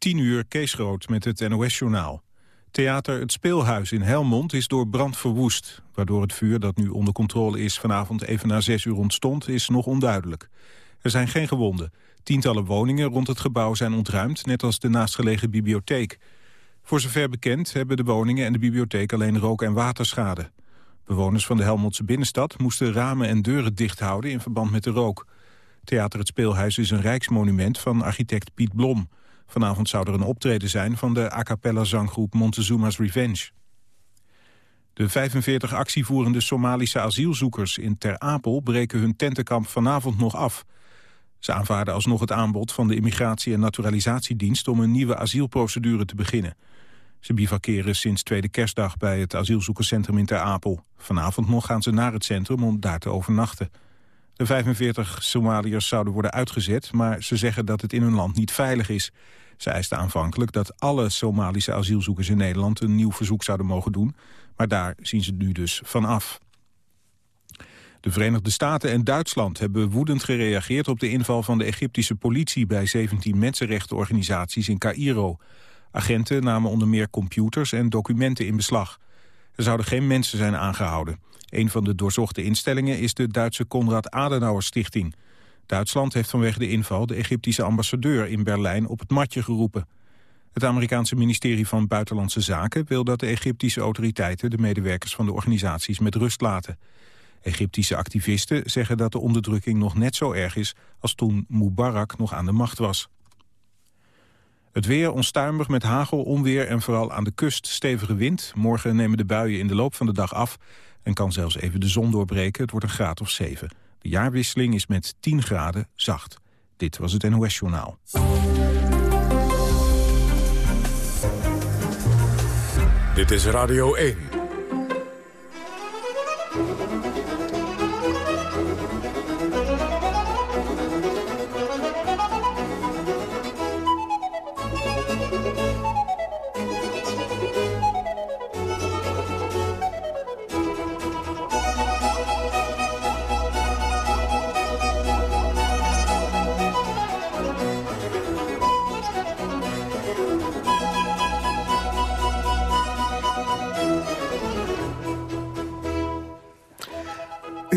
10 uur Kees met het NOS-journaal. Theater Het Speelhuis in Helmond is door brand verwoest. Waardoor het vuur dat nu onder controle is vanavond even na 6 uur ontstond... is nog onduidelijk. Er zijn geen gewonden. Tientallen woningen rond het gebouw zijn ontruimd... net als de naastgelegen bibliotheek. Voor zover bekend hebben de woningen en de bibliotheek alleen rook- en waterschade. Bewoners van de Helmondse binnenstad moesten ramen en deuren dicht houden... in verband met de rook. Theater Het Speelhuis is een rijksmonument van architect Piet Blom... Vanavond zou er een optreden zijn van de a cappella zanggroep Montezuma's Revenge. De 45 actievoerende Somalische asielzoekers in Ter Apel breken hun tentenkamp vanavond nog af. Ze aanvaarden alsnog het aanbod van de Immigratie- en Naturalisatiedienst om een nieuwe asielprocedure te beginnen. Ze bivakeren sinds tweede kerstdag bij het asielzoekerscentrum in Ter Apel. Vanavond nog gaan ze naar het centrum om daar te overnachten. De 45 Somaliërs zouden worden uitgezet, maar ze zeggen dat het in hun land niet veilig is. Ze eisten aanvankelijk dat alle Somalische asielzoekers in Nederland een nieuw verzoek zouden mogen doen. Maar daar zien ze nu dus van af. De Verenigde Staten en Duitsland hebben woedend gereageerd op de inval van de Egyptische politie bij 17 mensenrechtenorganisaties in Cairo. Agenten namen onder meer computers en documenten in beslag. Er zouden geen mensen zijn aangehouden. Een van de doorzochte instellingen is de Duitse Konrad Adenauer Stichting. Duitsland heeft vanwege de inval de Egyptische ambassadeur in Berlijn op het matje geroepen. Het Amerikaanse ministerie van Buitenlandse Zaken wil dat de Egyptische autoriteiten de medewerkers van de organisaties met rust laten. Egyptische activisten zeggen dat de onderdrukking nog net zo erg is als toen Mubarak nog aan de macht was. Het weer onstuimig met hagel, onweer en vooral aan de kust stevige wind. Morgen nemen de buien in de loop van de dag af en kan zelfs even de zon doorbreken. Het wordt een graad of 7. De jaarwisseling is met 10 graden zacht. Dit was het NOS Journaal. Dit is Radio 1.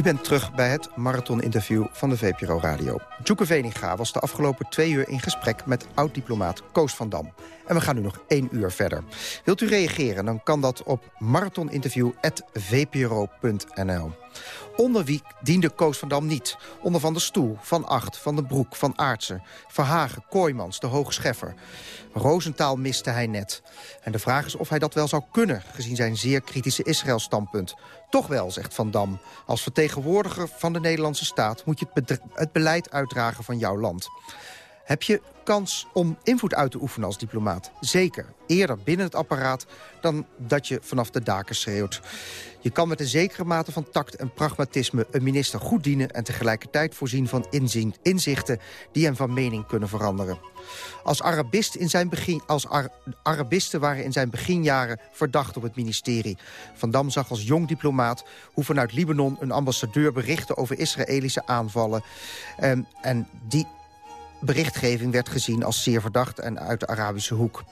Bent terug bij het marathon-interview van de VPRO Radio. Djoeke Veninga was de afgelopen twee uur in gesprek met oud-diplomaat Koos van Dam. En we gaan nu nog één uur verder. Wilt u reageren, dan kan dat op marathoninterview.vpro.nl. Onder wie diende Koos van Dam niet? Onder Van der Stoel, Van Acht, Van den Broek, Van Aartsen... Verhagen, Kooimans, de Hoge Scheffer. Rozentaal miste hij net. En de vraag is of hij dat wel zou kunnen... gezien zijn zeer kritische Israël-standpunt. Toch wel, zegt Van Dam. Als vertegenwoordiger van de Nederlandse staat... moet je het, het beleid uitdragen van jouw land. Heb je kans om invloed uit te oefenen als diplomaat? Zeker. Eerder binnen het apparaat dan dat je vanaf de daken schreeuwt. Je kan met een zekere mate van tact en pragmatisme een minister goed dienen... en tegelijkertijd voorzien van inzichten die hem van mening kunnen veranderen. Als, Arabist in zijn begin, als Arabisten waren in zijn beginjaren verdacht op het ministerie. Van Dam zag als jong diplomaat hoe vanuit Libanon een ambassadeur berichtte over Israëlische aanvallen. En, en die berichtgeving werd gezien als zeer verdacht en uit de Arabische hoek.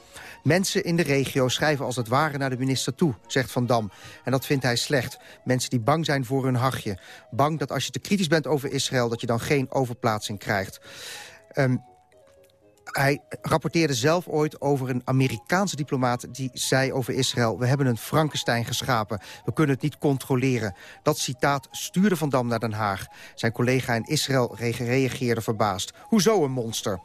Mensen in de regio schrijven als het ware naar de minister toe, zegt Van Dam. En dat vindt hij slecht. Mensen die bang zijn voor hun hachje. Bang dat als je te kritisch bent over Israël... dat je dan geen overplaatsing krijgt. Um, hij rapporteerde zelf ooit over een Amerikaanse diplomaat... die zei over Israël, we hebben een Frankenstein geschapen. We kunnen het niet controleren. Dat citaat stuurde Van Dam naar Den Haag. Zijn collega in Israël reageerde verbaasd. Hoezo een monster?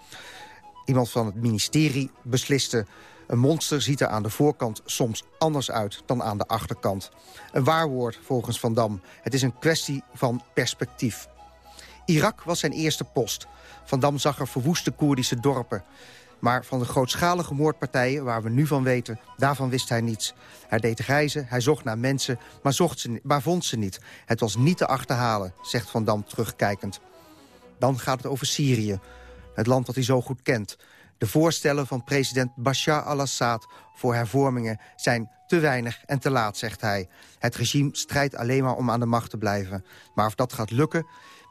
Iemand van het ministerie besliste... Een monster ziet er aan de voorkant soms anders uit dan aan de achterkant. Een waarwoord volgens Van Dam. Het is een kwestie van perspectief. Irak was zijn eerste post. Van Dam zag er verwoeste Koerdische dorpen. Maar van de grootschalige moordpartijen, waar we nu van weten... daarvan wist hij niets. Hij deed reizen, hij zocht naar mensen, maar, zocht ze, maar vond ze niet. Het was niet te achterhalen, zegt Van Dam terugkijkend. Dan gaat het over Syrië, het land dat hij zo goed kent. De voorstellen van president Bashar al-Assad voor hervormingen zijn te weinig en te laat, zegt hij. Het regime strijdt alleen maar om aan de macht te blijven. Maar of dat gaat lukken,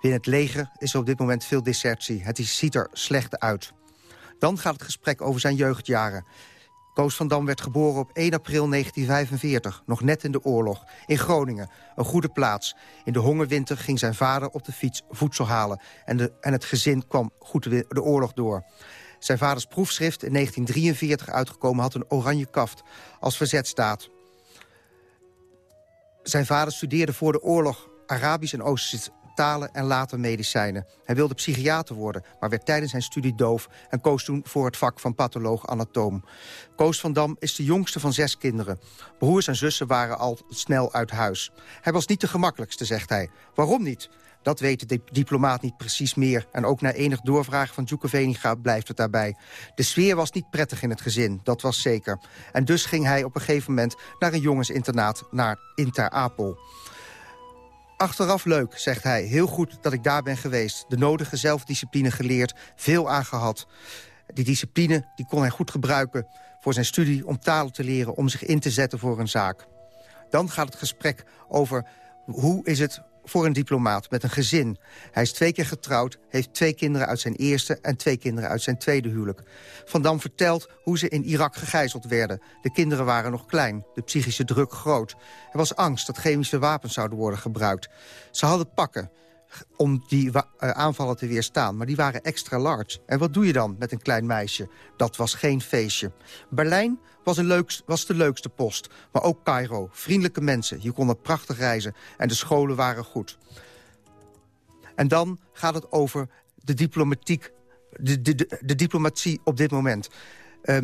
Binnen het leger is er op dit moment veel desertie. Het ziet er slecht uit. Dan gaat het gesprek over zijn jeugdjaren. Koos van Dam werd geboren op 1 april 1945, nog net in de oorlog. In Groningen, een goede plaats. In de hongerwinter ging zijn vader op de fiets voedsel halen... en, de, en het gezin kwam goed de, de oorlog door. Zijn vaders proefschrift, in 1943 uitgekomen, had een oranje kaft als verzetstaat. Zijn vader studeerde voor de oorlog Arabisch en talen en later medicijnen. Hij wilde psychiater worden, maar werd tijdens zijn studie doof... en koos toen voor het vak van patholoog-anatoom. Koos van Dam is de jongste van zes kinderen. Broers en zussen waren al snel uit huis. Hij was niet de gemakkelijkste, zegt hij. Waarom niet? Dat weet de diplomaat niet precies meer. En ook na enig doorvragen van Veninga blijft het daarbij. De sfeer was niet prettig in het gezin, dat was zeker. En dus ging hij op een gegeven moment naar een jongensinternaat... naar Inter Apel. Achteraf leuk, zegt hij. Heel goed dat ik daar ben geweest. De nodige zelfdiscipline geleerd, veel aangehad. Die discipline die kon hij goed gebruiken voor zijn studie... om talen te leren, om zich in te zetten voor een zaak. Dan gaat het gesprek over hoe is het voor een diplomaat met een gezin. Hij is twee keer getrouwd, heeft twee kinderen uit zijn eerste... en twee kinderen uit zijn tweede huwelijk. Van Dam vertelt hoe ze in Irak gegijzeld werden. De kinderen waren nog klein, de psychische druk groot. Er was angst dat chemische wapens zouden worden gebruikt. Ze hadden pakken, om die uh, aanvallen te weerstaan. Maar die waren extra large. En wat doe je dan met een klein meisje? Dat was geen feestje. Berlijn was, een was de leukste post. Maar ook Cairo. Vriendelijke mensen. Je kon er prachtig reizen. En de scholen waren goed. En dan gaat het over de diplomatiek de, de, de, diplomatie op dit moment. Uh,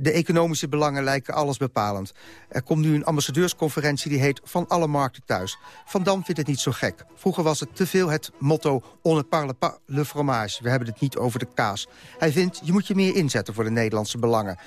de economische belangen lijken alles bepalend. Er komt nu een ambassadeursconferentie die heet Van alle markten thuis. Van Dam vindt het niet zo gek. Vroeger was het te veel het motto on ne parle pas le fromage. We hebben het niet over de kaas. Hij vindt, je moet je meer inzetten voor de Nederlandse belangen.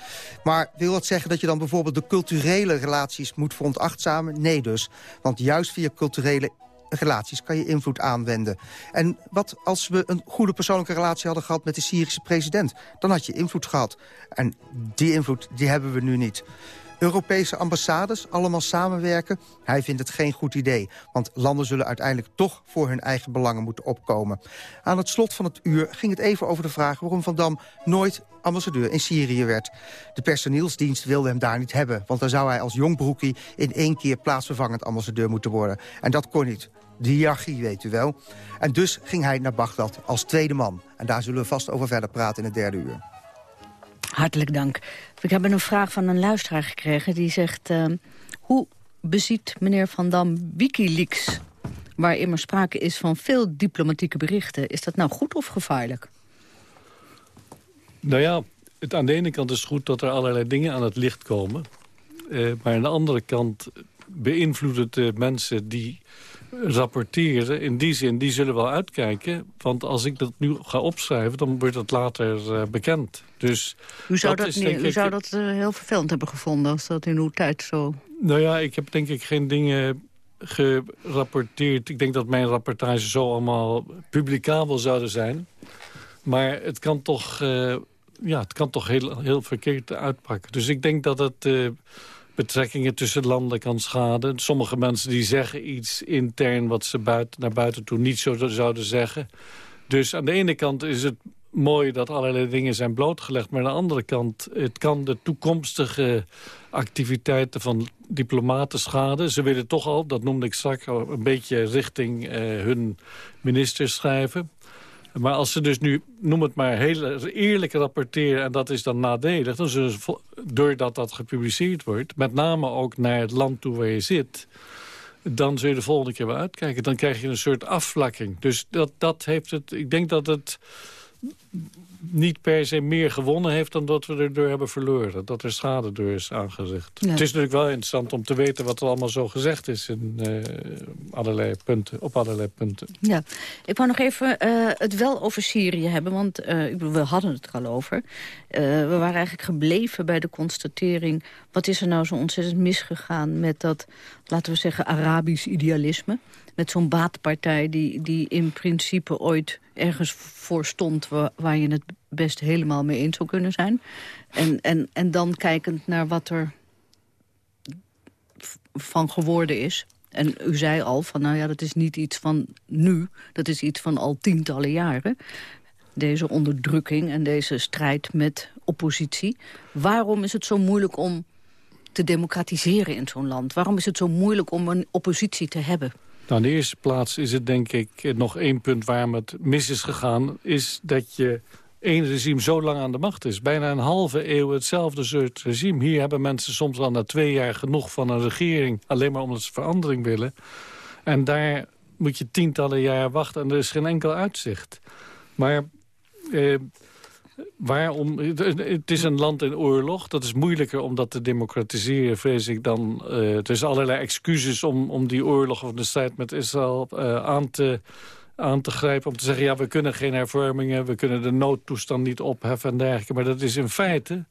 Maar wil dat zeggen dat je dan bijvoorbeeld de culturele relaties moet veronachtzamen? Nee dus. Want juist via culturele relaties kan je invloed aanwenden. En wat als we een goede persoonlijke relatie hadden gehad met de Syrische president? Dan had je invloed gehad. En die invloed die hebben we nu niet. Europese ambassades allemaal samenwerken? Hij vindt het geen goed idee, want landen zullen uiteindelijk toch voor hun eigen belangen moeten opkomen. Aan het slot van het uur ging het even over de vraag waarom Van Dam nooit ambassadeur in Syrië werd. De personeelsdienst wilde hem daar niet hebben, want dan zou hij als jong broekie in één keer plaatsvervangend ambassadeur moeten worden. En dat kon niet. De hiërarchie, weet u wel. En dus ging hij naar Bagdad als tweede man. En daar zullen we vast over verder praten in het derde uur. Hartelijk dank. Ik heb een vraag van een luisteraar gekregen die zegt... Uh, hoe beziet meneer Van Dam Wikileaks... waar immer sprake is van veel diplomatieke berichten? Is dat nou goed of gevaarlijk? Nou ja, het, aan de ene kant is het goed dat er allerlei dingen aan het licht komen. Uh, maar aan de andere kant beïnvloedt het de mensen die rapporteren. In die zin, die zullen wel uitkijken. Want als ik dat nu ga opschrijven, dan wordt het later uh, bekend. Dus u zou dat, dat, u zou dat uh, heel vervelend hebben gevonden als dat in uw tijd zo... Nou ja, ik heb denk ik geen dingen gerapporteerd. Ik denk dat mijn rapportage zo allemaal publicabel zouden zijn. Maar het kan toch, uh, ja, het kan toch heel, heel verkeerd uitpakken. Dus ik denk dat het betrekkingen tussen landen kan schaden. Sommige mensen die zeggen iets intern wat ze buiten, naar buiten toe niet zo zouden zeggen. Dus aan de ene kant is het mooi dat allerlei dingen zijn blootgelegd. Maar aan de andere kant, het kan de toekomstige activiteiten van diplomaten schaden. Ze willen toch al, dat noemde ik straks, een beetje richting eh, hun ministers schrijven. Maar als ze dus nu, noem het maar, heel eerlijk rapporteren... en dat is dan nadelig, dan zullen ze, doordat dat gepubliceerd wordt... met name ook naar het land toe waar je zit... dan zul je de volgende keer wel uitkijken. Dan krijg je een soort afvlakking. Dus dat, dat heeft het... Ik denk dat het niet per se meer gewonnen heeft dan dat we erdoor hebben verloren. Dat er schade door is aangericht. Het is natuurlijk wel interessant om te weten wat er allemaal zo gezegd is in, uh, allerlei punten, op allerlei punten. Ja, ik wou nog even uh, het wel over Syrië hebben, want uh, we hadden het er al over. we waren eigenlijk gebleven bij de constatering... wat is er nou zo ontzettend misgegaan met dat, laten we zeggen, Arabisch idealisme met zo'n baatpartij die, die in principe ooit ergens voor stond... Waar, je het best helemaal mee eens zou kunnen zijn. En, en, en dan kijkend naar wat er van geworden is. En u zei al van, nou ja, dat is niet iets van nu. Dat is iets van al tientallen jaren. deze onderdrukking en deze strijd met oppositie. Waarom is het zo moeilijk om te democratiseren in zo'n land? Waarom is het zo moeilijk om een oppositie te hebben? Nou, in de eerste plaats is het denk ik nog één punt waarom het mis is gegaan... is dat je één regime zo lang aan de macht is. Bijna een halve eeuw hetzelfde soort regime. Hier hebben mensen soms al na twee jaar genoeg van een regering... alleen maar omdat ze verandering willen. En daar moet je tientallen jaar wachten en er is geen enkel uitzicht. Maar eh, waarom... Het is een land in oorlog. Dat is moeilijker om dat te democratiseren, vrees ik, dan... Uh, er is allerlei excuses om, om die oorlog of de strijd met Israël uh, aan te aan te grijpen om te zeggen... ja, we kunnen geen hervormingen, we kunnen de noodtoestand niet opheffen en dergelijke. Maar dat is in feite...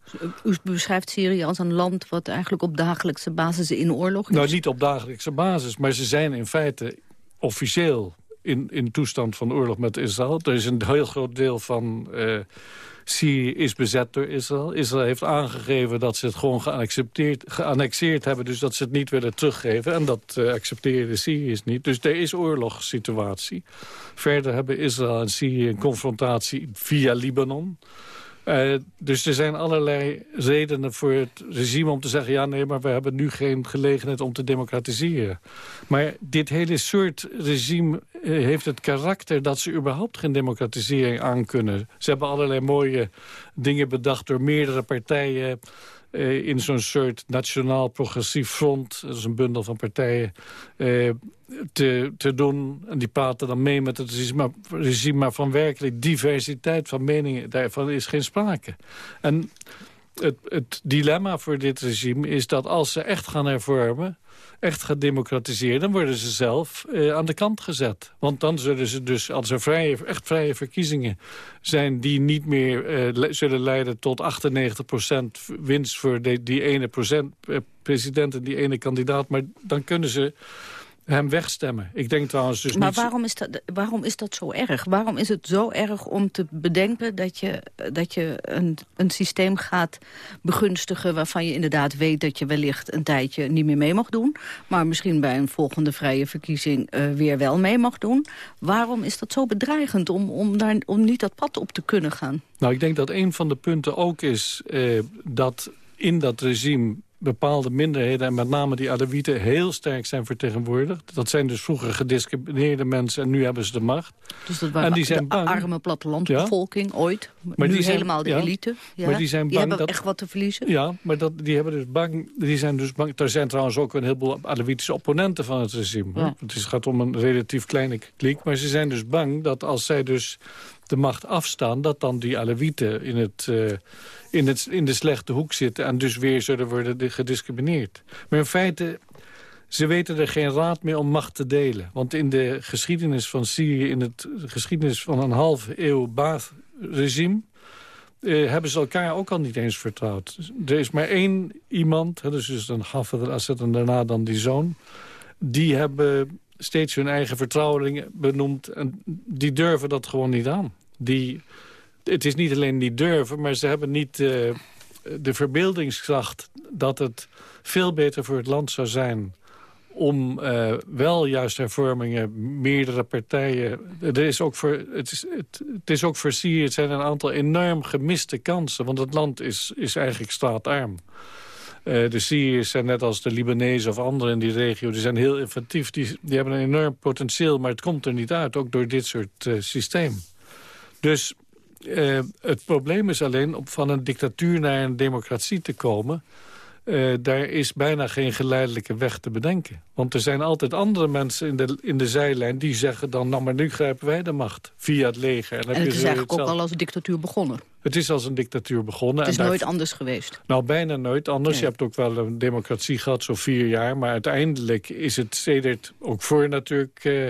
U beschrijft Syrië als een land wat eigenlijk op dagelijkse basis in oorlog is? Nou, niet op dagelijkse basis, maar ze zijn in feite officieel in, in toestand van oorlog met Israël. Er is een heel groot deel van uh, Syrië is bezet door Israël. Israël heeft aangegeven dat ze het gewoon geaccepteerd, geannexeerd hebben... dus dat ze het niet willen teruggeven. En dat uh, accepteren de Syriërs niet. Dus er is oorlogssituatie. Verder hebben Israël en Syrië een confrontatie via Libanon... Uh, dus er zijn allerlei redenen voor het regime om te zeggen... ja, nee, maar we hebben nu geen gelegenheid om te democratiseren. Maar dit hele soort regime uh, heeft het karakter... dat ze überhaupt geen democratisering aankunnen. Ze hebben allerlei mooie dingen bedacht door meerdere partijen... Uh, in zo'n soort nationaal progressief front... dat is een bundel van partijen te, te doen. En die praten dan mee met het regime, regime, maar van werkelijk diversiteit van meningen, daarvan is geen sprake. En het, het dilemma voor dit regime is dat als ze echt gaan hervormen echt gaan democratiseren... dan worden ze zelf eh, aan de kant gezet. Want dan zullen ze dus, als er vrije, echt vrije verkiezingen zijn... die niet meer eh, zullen leiden tot 98% winst voor die ene procent, eh, president en die ene kandidaat... maar dan kunnen ze hem wegstemmen. Ik denk trouwens dus maar niet... waarom is, dat, waarom is dat zo erg? Waarom is het zo erg om te bedenken dat je, dat je een, een systeem gaat begunstigen... waarvan je inderdaad weet dat je wellicht een tijdje niet meer mee mag doen... maar misschien bij een volgende vrije verkiezing uh, weer wel mee mag doen? Waarom is dat zo bedreigend om, om, daar, om niet dat pad op te kunnen gaan? Nou, ik denk dat een van de punten ook is uh, dat in dat regime bepaalde minderheden... en met name die Alewieten heel sterk zijn vertegenwoordigd. Dat zijn dus vroeger gediscrimineerde mensen en nu hebben ze de macht. Dus dat waren en die zijn de bang. arme plattelandsbevolking ja. ooit. Maar nu die zijn, helemaal de ja, elite. Ja. Maar die zijn bang die hebben dat, echt wat te verliezen. Ja, maar dat, die, hebben dus bang, die zijn dus bang. Er zijn trouwens ook een heleboel Alewitische opponenten van het regime. Het is, gaat om een relatief kleine kliek. Maar ze zijn dus bang dat als zij dus de macht afstaan... dat dan die Alewieten in, het, uh, in, het, in de slechte hoek zitten... en dus weer zullen worden gediscrimineerd. Maar in feite, ze weten er geen raad meer om macht te delen. Want in de geschiedenis van Syrië... in het de geschiedenis van een halve eeuw Baath-regime... Uh, hebben ze elkaar ook al niet eens vertrouwd. Er is maar één iemand, hè, dus, dus dan Hafez al-Assad en daarna dan die zoon... die hebben steeds hun eigen vertrouwelingen benoemd. En die durven dat gewoon niet aan. Die, het is niet alleen niet durven, maar ze hebben niet uh, de verbeeldingskracht... dat het veel beter voor het land zou zijn om uh, wel juist hervormingen, meerdere partijen... Er is ook voor, het, is, het, is ook voor Syrië, het zijn een aantal enorm gemiste kansen... want het land is, is eigenlijk straatarm. Uh, de Syriërs zijn net als de Libanezen of anderen in die regio... die zijn heel inventief, die, die hebben een enorm potentieel... maar het komt er niet uit, ook door dit soort systeem. Dus uh, het probleem is alleen om van een dictatuur naar een democratie te komen... Uh, daar is bijna geen geleidelijke weg te bedenken. Want er zijn altijd andere mensen in de, in de zijlijn die zeggen dan... nou, maar nu grijpen wij de macht via het leger. En, en het is eigenlijk ook al als een dictatuur begonnen. Het is als een dictatuur begonnen. Het is nooit anders geweest. Nou, bijna nooit anders. Je hebt ook wel een democratie gehad, zo vier jaar. Maar uiteindelijk is het sedert, ook voor natuurlijk... Uh,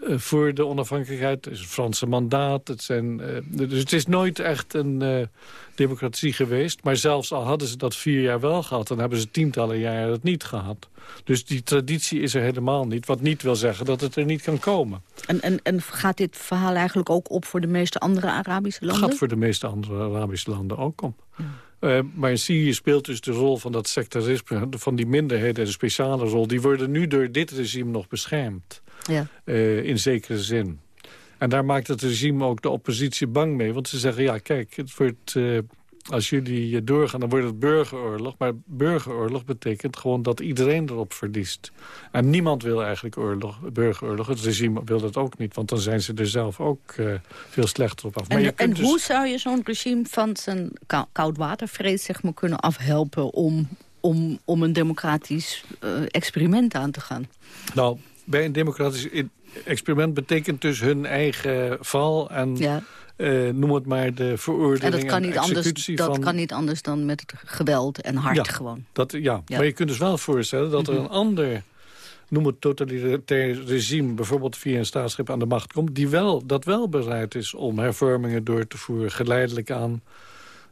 voor de onafhankelijkheid. Het is een Franse mandaat. Het zijn, uh, dus het is nooit echt een uh, democratie geweest. Maar zelfs al hadden ze dat vier jaar wel gehad... dan hebben ze tientallen jaren het niet gehad. Dus die traditie is er helemaal niet. Wat niet wil zeggen dat het er niet kan komen. En, en, en gaat dit verhaal eigenlijk ook op voor de meeste andere Arabische landen? Het gaat voor de meeste andere Arabische landen ook op. Ja. Uh, maar in Syrië speelt dus de rol van dat sectarisme... van die minderheden, een speciale rol... die worden nu door dit regime nog beschermd. Ja. Uh, in zekere zin. En daar maakt het regime ook de oppositie bang mee. Want ze zeggen, ja, kijk, het wordt, uh, als jullie doorgaan, dan wordt het burgeroorlog. Maar burgeroorlog betekent gewoon dat iedereen erop verliest. En niemand wil eigenlijk oorlog, burgeroorlog. Het regime wil dat ook niet, want dan zijn ze er zelf ook uh, veel slechter op af. En, maar je en dus... hoe zou je zo'n regime van zijn koudwatervrees zeg maar, kunnen afhelpen... om, om, om een democratisch uh, experiment aan te gaan? Nou, bij een democratisch experiment betekent dus hun eigen val... en ja. uh, noem het maar de veroordeling en, dat kan niet anders, Dat kan niet anders dan met geweld en hard ja, gewoon. Dat, ja. ja. maar je kunt dus wel voorstellen dat er mhm. een ander noem het totalitair regime... bijvoorbeeld via een staatsschip aan de macht komt... Die wel, dat wel bereid is om hervormingen door te voeren, geleidelijk aan.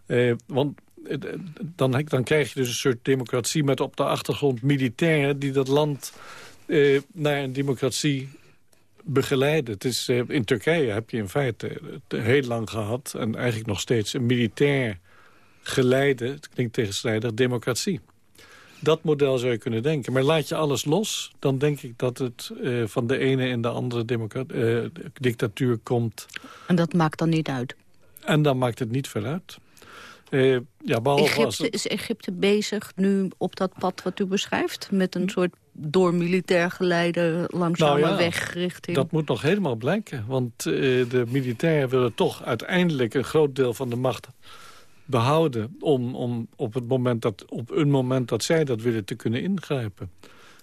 Eh, want eh, dan, dan krijg je dus een soort democratie met op de achtergrond militairen... die dat land eh, naar een democratie begeleiden. Het is, eh, in Turkije heb je in feite heel lang gehad... en eigenlijk nog steeds een militair geleide, het klinkt tegenstrijdig, democratie. Dat model zou je kunnen denken. Maar laat je alles los, dan denk ik dat het uh, van de ene in de andere uh, dictatuur komt. En dat maakt dan niet uit? En dan maakt het niet veel uit. Uh, ja, Egypte, Is Egypte bezig nu op dat pad wat u beschrijft? Met een soort door militair geleide langzame nou ja, weg richting... Dat moet nog helemaal blijken. Want uh, de militairen willen toch uiteindelijk een groot deel van de macht behouden... om, om op, het moment dat, op een moment dat zij dat willen te kunnen ingrijpen.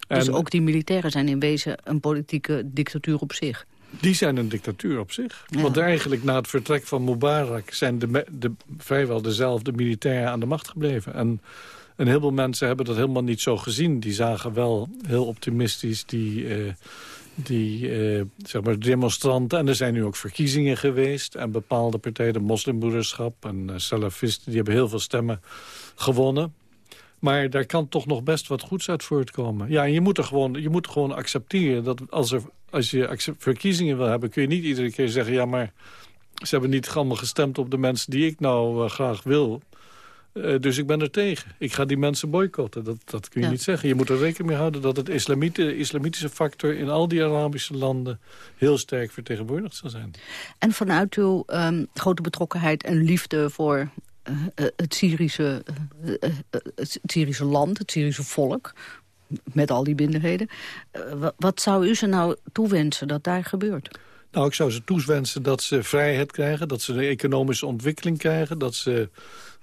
Dus ook die militairen zijn in wezen een politieke dictatuur op zich? Die zijn een dictatuur op zich. Want eigenlijk na het vertrek van Mubarak... zijn de, de, vrijwel dezelfde militairen aan de macht gebleven. En een heleboel mensen hebben dat helemaal niet zo gezien. Die zagen wel heel optimistisch die, uh, die uh, zeg maar demonstranten. En er zijn nu ook verkiezingen geweest. En bepaalde partijen, de moslimbroederschap en uh, salafisten... die hebben heel veel stemmen gewonnen. Maar daar kan toch nog best wat goeds uit voortkomen. Ja, en je moet, er gewoon, je moet gewoon accepteren dat als, er, als je verkiezingen wil hebben... kun je niet iedere keer zeggen... ja, maar ze hebben niet allemaal gestemd op de mensen die ik nou graag wil. Uh, dus ik ben er tegen. Ik ga die mensen boycotten. Dat, dat kun je niet zeggen. Je moet er rekening mee houden dat het islamitische factor... in al die Arabische landen heel sterk vertegenwoordigd zal zijn. En vanuit uw um, grote betrokkenheid en liefde voor uh, het, Syrische, uh, het Syrische land, het Syrische volk... met al die binderheden. wat zou u ze nou toewensen dat daar gebeurt? Nou, ik zou ze toewensen dat ze vrijheid krijgen... dat ze een economische ontwikkeling krijgen... dat ze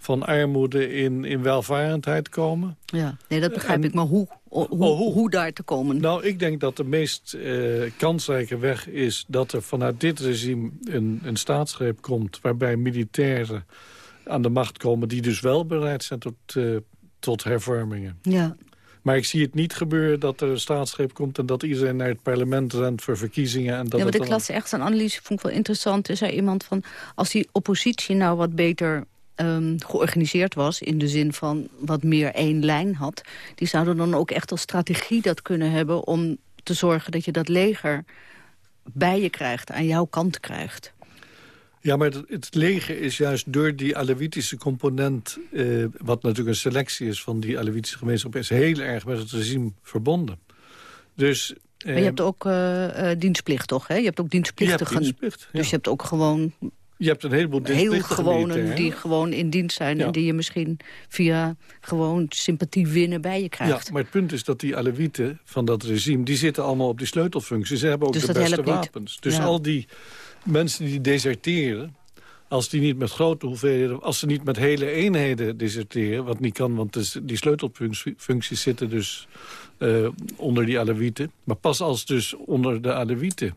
van armoede in, in welvarendheid komen. Ja, nee, dat begrijp ik. Maar hoe, hoe, oh, hoe, hoe? daar te komen? Nou, ik denk dat de meest uh, kansrijke weg is... dat er vanuit dit regime een, een staatsgreep komt... waarbij militairen aan de macht komen... die dus wel bereid zijn tot, uh, tot hervormingen. Ja. Maar ik zie het niet gebeuren dat er een staatsgreep komt... en dat iedereen naar het parlement rent voor verkiezingen. En dat ja, want ik las echt een analyse, vond ik wel interessant. Er zei iemand van, als die oppositie nou wat beter um, georganiseerd was... in de zin van wat meer één lijn had... die zouden dan ook echt als strategie dat kunnen hebben... om te zorgen dat je dat leger bij je krijgt, aan jouw kant krijgt. Ja, maar het, leger is juist door die Alevitische component... Eh, wat natuurlijk een selectie is van die Alevitische gemeenschap... is heel erg met het regime verbonden. Dus... maar je hebt ook uh, uh, dienstplicht, toch? Hè? Je hebt ook dienstplichtigen. Dienstplicht, Dus je hebt ook gewoon je hebt een heleboel Heel gewonen die gewoon in dienst zijn... en die je misschien via gewoon sympathie winnen bij je krijgt. Ja, maar het punt is dat die Alewieten van dat regime... die zitten allemaal op die sleutelfuncties. Ze hebben ook dus de beste wapens. Dus al die mensen die deserteren... als die niet met grote hoeveelheden... als ze niet met hele eenheden deserteren... wat niet kan, want die sleutelfuncties zitten dus... Uh, onder die Alewieten. Maar pas als dus onder de Alewieten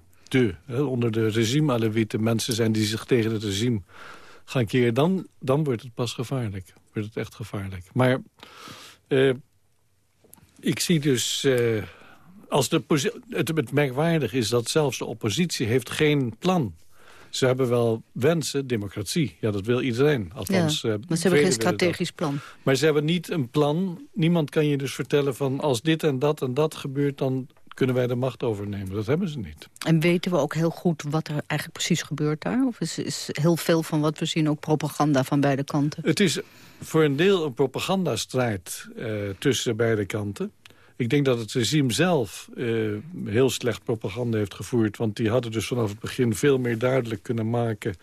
hè, onder de regime-alewieten mensen zijn die zich tegen het regime gaan keren, dan, dan wordt het pas gevaarlijk. Wordt het echt gevaarlijk. Maar uh, ik zie dus... Uh, als de het, het merkwaardig is dat zelfs de oppositie heeft geen plan ze hebben wel wensen, democratie. Ja, dat wil iedereen. Althans, ja, maar ze hebben geen strategisch plan. Maar ze hebben niet een plan. Niemand kan je dus vertellen van als dit en dat en dat gebeurt... dan kunnen wij de macht overnemen. Dat hebben ze niet. En weten we ook heel goed wat er eigenlijk precies gebeurt daar? Of is, is heel veel van wat we zien ook propaganda van beide kanten? Het is voor een deel een propagandastrijd uh, tussen beide kanten. Ik denk dat het regime zelf uh, heel slecht propaganda heeft gevoerd. Want die hadden dus vanaf het begin veel meer duidelijk kunnen maken...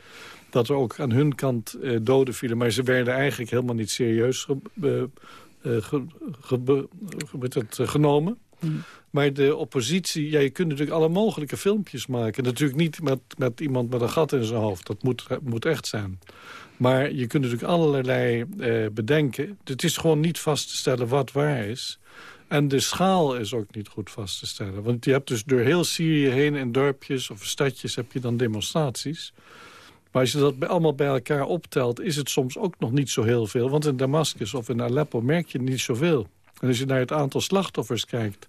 dat er ook aan hun kant uh, doden vielen. Maar ze werden eigenlijk helemaal niet serieus ge, ge, ge, genomen. Mm. Maar de oppositie, ja, je kunt natuurlijk alle mogelijke filmpjes maken. Natuurlijk niet met, met iemand met een gat in zijn hoofd. Dat moet, moet echt zijn. Maar je kunt natuurlijk allerlei eh, bedenken. Het is gewoon niet vast te stellen wat waar is. En de schaal is ook niet goed vast te stellen. Want je hebt dus door heel Syrië heen in dorpjes of stadjes heb je dan demonstraties. Maar als je dat allemaal bij elkaar optelt, is het soms ook nog niet zo heel veel. Want in Damascus of in Aleppo merk je niet zoveel. En als je naar het aantal slachtoffers kijkt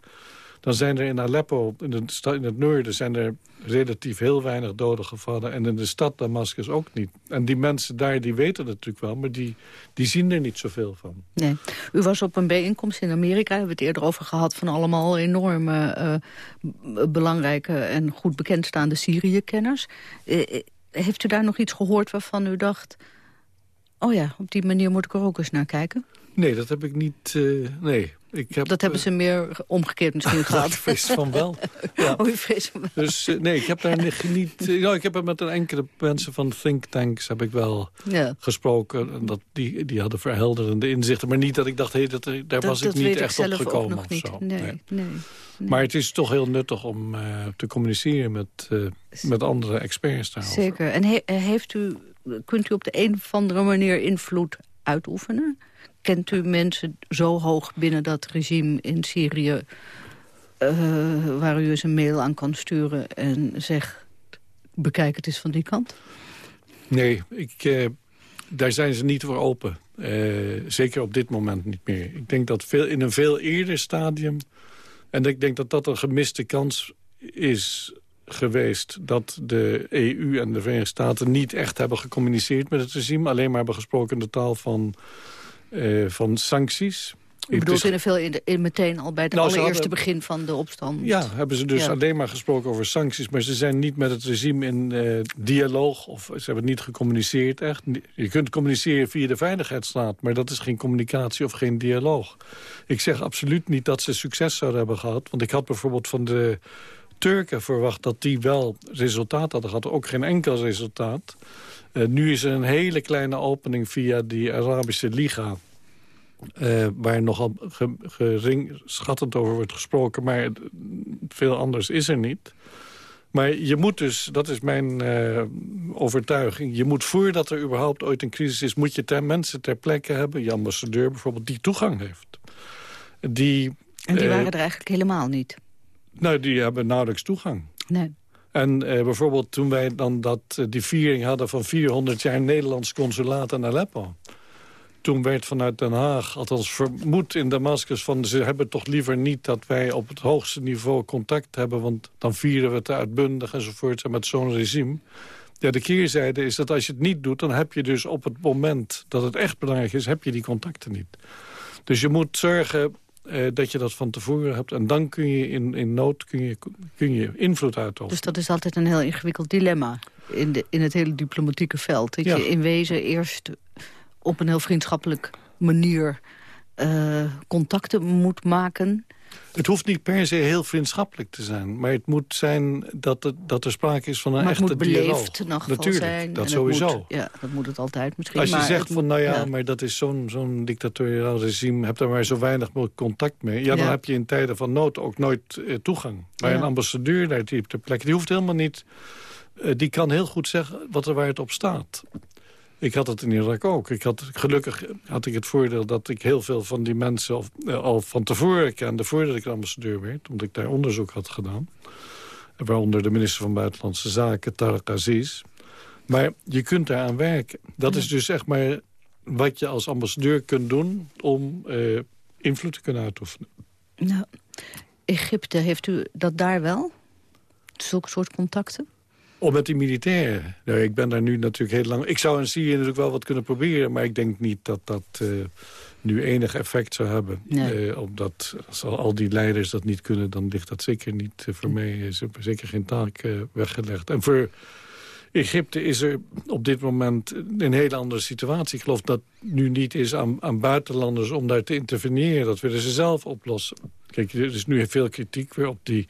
dan zijn er in Aleppo, in, de, in het noorden... zijn er relatief heel weinig doden gevallen. En in de stad Damascus ook niet. En die mensen daar, die weten het natuurlijk wel... maar die, die zien er niet zoveel van. Nee. U was op een bijeenkomst in Amerika, hebben we het eerder over gehad... van allemaal enorme, uh, belangrijke en goed bekendstaande Syrië-kenners. Uh, heeft u daar nog iets gehoord waarvan u dacht... oh ja, op die manier moet ik er ook eens naar kijken? Nee, dat heb ik niet... Uh, nee, ik heb, dat hebben ze meer omgekeerd misschien gehad. ik vrees van wel. Ja. Oh, vrees van wel. Dus uh, nee, ik heb daar niet... Uh, nou, ik heb er met een enkele mensen van think tanks heb ik wel ja. gesproken. En dat, die, die hadden verhelderende inzichten. Maar niet dat ik dacht, hey, dat, daar dat, was ik niet echt op gekomen. of zo. Nee, nee. nee, Maar het is toch heel nuttig om uh, te communiceren met, met andere experts daarover. Zeker. En he, heeft u, kunt u op de een of andere manier invloed uitoefenen? Kent u mensen zo hoog binnen dat regime in Syrië... Uh, waar u eens een mail aan kan sturen en zegt... bekijk het eens van die kant? Nee, ik, uh, daar zijn ze niet voor open. Uh, zeker op dit moment niet meer. Ik denk dat veel, in een veel eerder stadium... en ik denk dat dat een gemiste kans is geweest... dat de EU en de Verenigde Staten niet echt hebben gecommuniceerd met het regime... alleen maar hebben gesproken in de taal van van sancties. U bedoelt in veel in, in meteen al bij het nou, allereerste begin van de opstand? Ja, hebben ze dus alleen maar gesproken over sancties. Maar ze zijn niet met het regime in uh, dialoog. Of ze hebben niet gecommuniceerd echt. Je kunt communiceren via de Veiligheidsraad. Maar dat is geen communicatie of geen dialoog. Ik zeg absoluut niet dat ze succes zouden hebben gehad. Want ik had bijvoorbeeld van de Turken verwacht dat die wel resultaat hadden gehad. Ook geen enkel resultaat. Uh, nu is er een hele kleine opening via die Arabische Liga... Uh, waar nogal ge, gering schattend over wordt gesproken... maar veel anders is er niet. Maar je moet dus, dat is mijn uh, overtuiging... je moet voordat er überhaupt ooit een crisis is... moet je ter, mensen ter plekke hebben, je ambassadeur bijvoorbeeld... die toegang heeft. Die, en die waren er eigenlijk helemaal niet? Nou, die hebben nauwelijks toegang. Nee. En eh, bijvoorbeeld toen wij dan dat, eh, die viering hadden van 400 jaar Nederlands consulaat in Aleppo. Toen werd vanuit Den Haag, althans vermoed in Damascus... van ze hebben toch liever niet dat wij op het hoogste niveau contact hebben... want dan vieren we het uitbundig enzovoort met zo'n regime. Ja, de keerzijde is dat als je het niet doet... dan heb je dus op het moment dat het echt belangrijk is... heb je die contacten niet. Dus je moet zorgen uh, dat je dat van tevoren hebt. En dan kun je in, in nood kun je, kun je invloed uitoefenen. Dus dat is altijd een heel ingewikkeld dilemma in, de, in het hele diplomatieke veld. Dat je in wezen eerst op een heel vriendschappelijk manier uh, contacten moet maken... Het hoeft niet per se heel vriendschappelijk te zijn. Maar het moet zijn dat, het, dat er sprake is van een echte dialoog. het moet beleefd Natuurlijk, zijn. dat sowieso. Moet, ja, dat moet het altijd misschien. Als je maar zegt van, nou ja, maar dat is zo'n zo'n dictatoriaal regime... heb daar maar zo weinig mogelijk contact mee. Ja, dan heb je in tijden van nood ook nooit eh, toegang. Maar een ambassadeur daar die op de plek... die hoeft helemaal niet... Uh, die kan heel goed zeggen wat er waar het op staat. Ik had het in Irak ook. Ik had, gelukkig had ik het voordeel dat ik heel veel van die mensen... Al, eh, al van tevoren kende, voordat ik ambassadeur werd... omdat ik daar onderzoek had gedaan. Waaronder de minister van Buitenlandse Zaken, Tarek Aziz. Maar je kunt daaraan werken. Dat is dus echt maar wat je als ambassadeur kunt doen... om uh, invloed te kunnen uitoefenen. Nou, Egypte, heeft u dat daar wel? Zulke soort contacten? Om met die militairen. Nou, ik ben daar nu natuurlijk heel lang... Ik zou in Syrië natuurlijk wel wat kunnen proberen... maar ik denk niet dat dat uh, nu enig effect zou hebben. Nee. Uh, omdat als al die leiders dat niet kunnen... dan ligt dat zeker niet uh, voor mij... is er zeker geen taak weggelegd. En voor Egypte is er op dit moment een hele andere situatie. Ik geloof dat nu niet is aan, aan buitenlanders om daar te interveneren. Dat willen ze zelf oplossen. Kijk, er is nu veel kritiek weer op die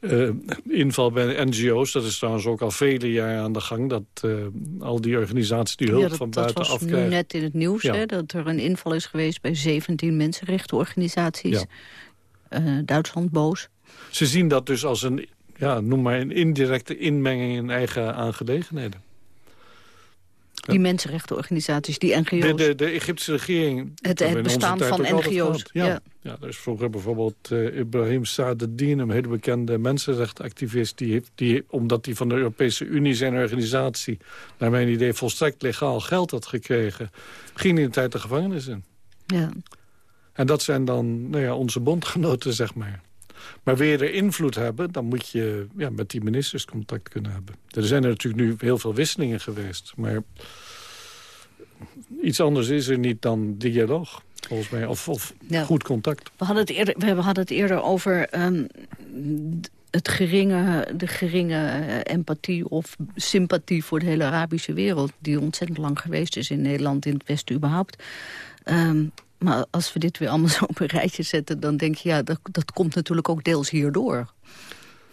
uh, inval bij NGO's. Dat is trouwens ook al vele jaren aan de gang. Dat uh, al die organisaties die hulp van buitenaf krijgen. Dat was nu net in het nieuws. Hè, dat er een inval is geweest bij 17 mensenrechtenorganisaties. Ja. Uh, Duitsland boos. Ze zien dat dus als een, ja, noem maar een indirecte inmenging in eigen aangelegenheden. Die mensenrechtenorganisaties, die NGO's. De, de, de Egyptische regering... Het, het bestaan van NGO's. Ja. ja. Ja. er is vroeger bijvoorbeeld uh, Ibrahim Saadeddin... een hele bekende mensenrechtenactivist... Die heeft, die, omdat hij van de Europese Unie zijn organisatie... naar mijn idee volstrekt legaal geld had gekregen... ging hij in de tijd de gevangenis in. Ja. En dat zijn dan nou ja, onze bondgenoten, zeg maar. Maar wil je er invloed hebben, dan moet je ja, met die ministers contact kunnen hebben. Er zijn er natuurlijk nu heel veel wisselingen geweest. Maar iets anders is er niet dan dialoog, volgens mij. Of, of goed contact. We hadden het eerder, we hadden het eerder over... Um, het geringe, de geringe eh, empathie of sympathie voor de hele Arabische wereld... die ontzettend lang geweest is in Nederland, in het Westen überhaupt. Um, maar als we dit weer allemaal zo op een rijtje zetten... dan denk je, ja, dat, dat komt natuurlijk ook deels hierdoor.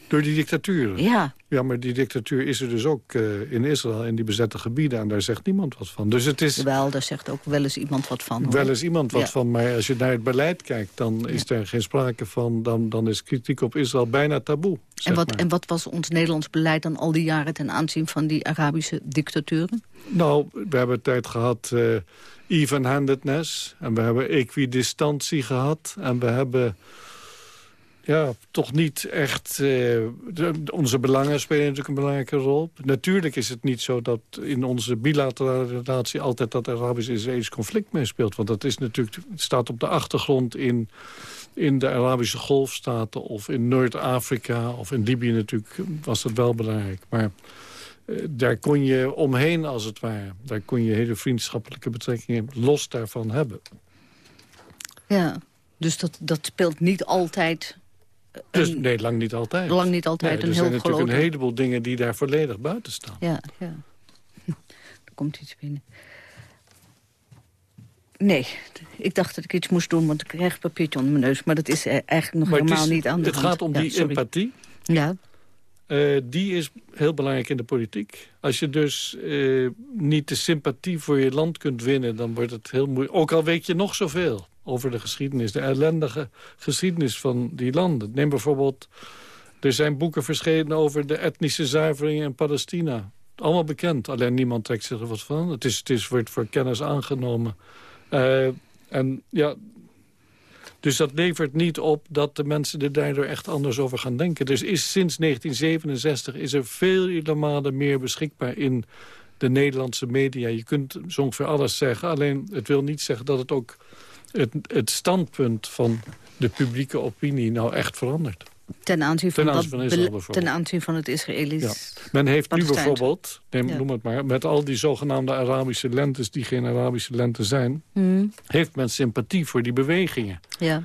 Door die dictatuur? Ja. Ja, maar die dictatuur is er dus ook uh, in Israël, in die bezette gebieden. En daar zegt niemand wat van. Dus het is... Wel, daar zegt ook wel eens iemand wat van. Hoor. Wel eens iemand wat van, maar als je naar het beleid kijkt... dan is er geen sprake van, dan, dan is kritiek op Israël bijna taboe. En wat, en wat was ons Nederlands beleid dan al die jaren... ten aanzien van die Arabische dictaturen? Nou, we hebben tijd gehad... Uh, even-handedness. En we hebben equidistantie gehad. En we hebben ja, toch niet echt... De, onze belangen spelen natuurlijk een belangrijke rol. Natuurlijk is het niet zo dat in onze bilaterale relatie... altijd dat Arabisch-Israëlisch conflict meespeelt. Want dat is natuurlijk, staat op de achtergrond in, in de Arabische golfstaten... of in Noord-Afrika of in Libië natuurlijk was dat wel belangrijk. Maar eh, daar kon je omheen als het ware. Daar kon je hele vriendschappelijke betrekkingen los daarvan hebben. Ja, dus dat, dat speelt niet altijd... Dus, nee, lang niet altijd. Lang niet altijd nee, een er heel zijn natuurlijk een heleboel dingen die daar volledig buiten staan. Ja, ja. er komt iets binnen. Nee, ik dacht dat ik iets moest doen, want ik krijg papiertje onder mijn neus. Maar dat is e- eigenlijk nog helemaal niet aan de Het gaat om die empathie. Ja. Uh, die is heel belangrijk in de politiek. Als je dus uh, niet de sympathie voor je land kunt winnen... dan wordt het heel moeilijk. Ook al weet je nog zoveel over de geschiedenis. De ellendige geschiedenis van die landen. Neem bijvoorbeeld... Er zijn boeken verschenen over de etnische zuivering in Palestina. Allemaal bekend, alleen niemand trekt zich er wat van. Het, is, het is, wordt voor kennis aangenomen. Uh, en ja, dus dat levert niet op dat de mensen er daardoor echt anders over gaan denken. Dus is sinds 1967 is er vele malen meer beschikbaar in de Nederlandse media. Je kunt zo ongeveer alles zeggen. Alleen het wil niet zeggen dat het ook het, het standpunt van de publieke opinie nou echt verandert. Ten aanzien van, ten aanzien van, Israël, ten aanzien van het Israëlisch... Ja. Men heeft nu bijvoorbeeld, neem, ja. noem het maar... met al die zogenaamde Arabische lentes die geen Arabische lente zijn... Mm. heeft men sympathie voor die bewegingen. Ja.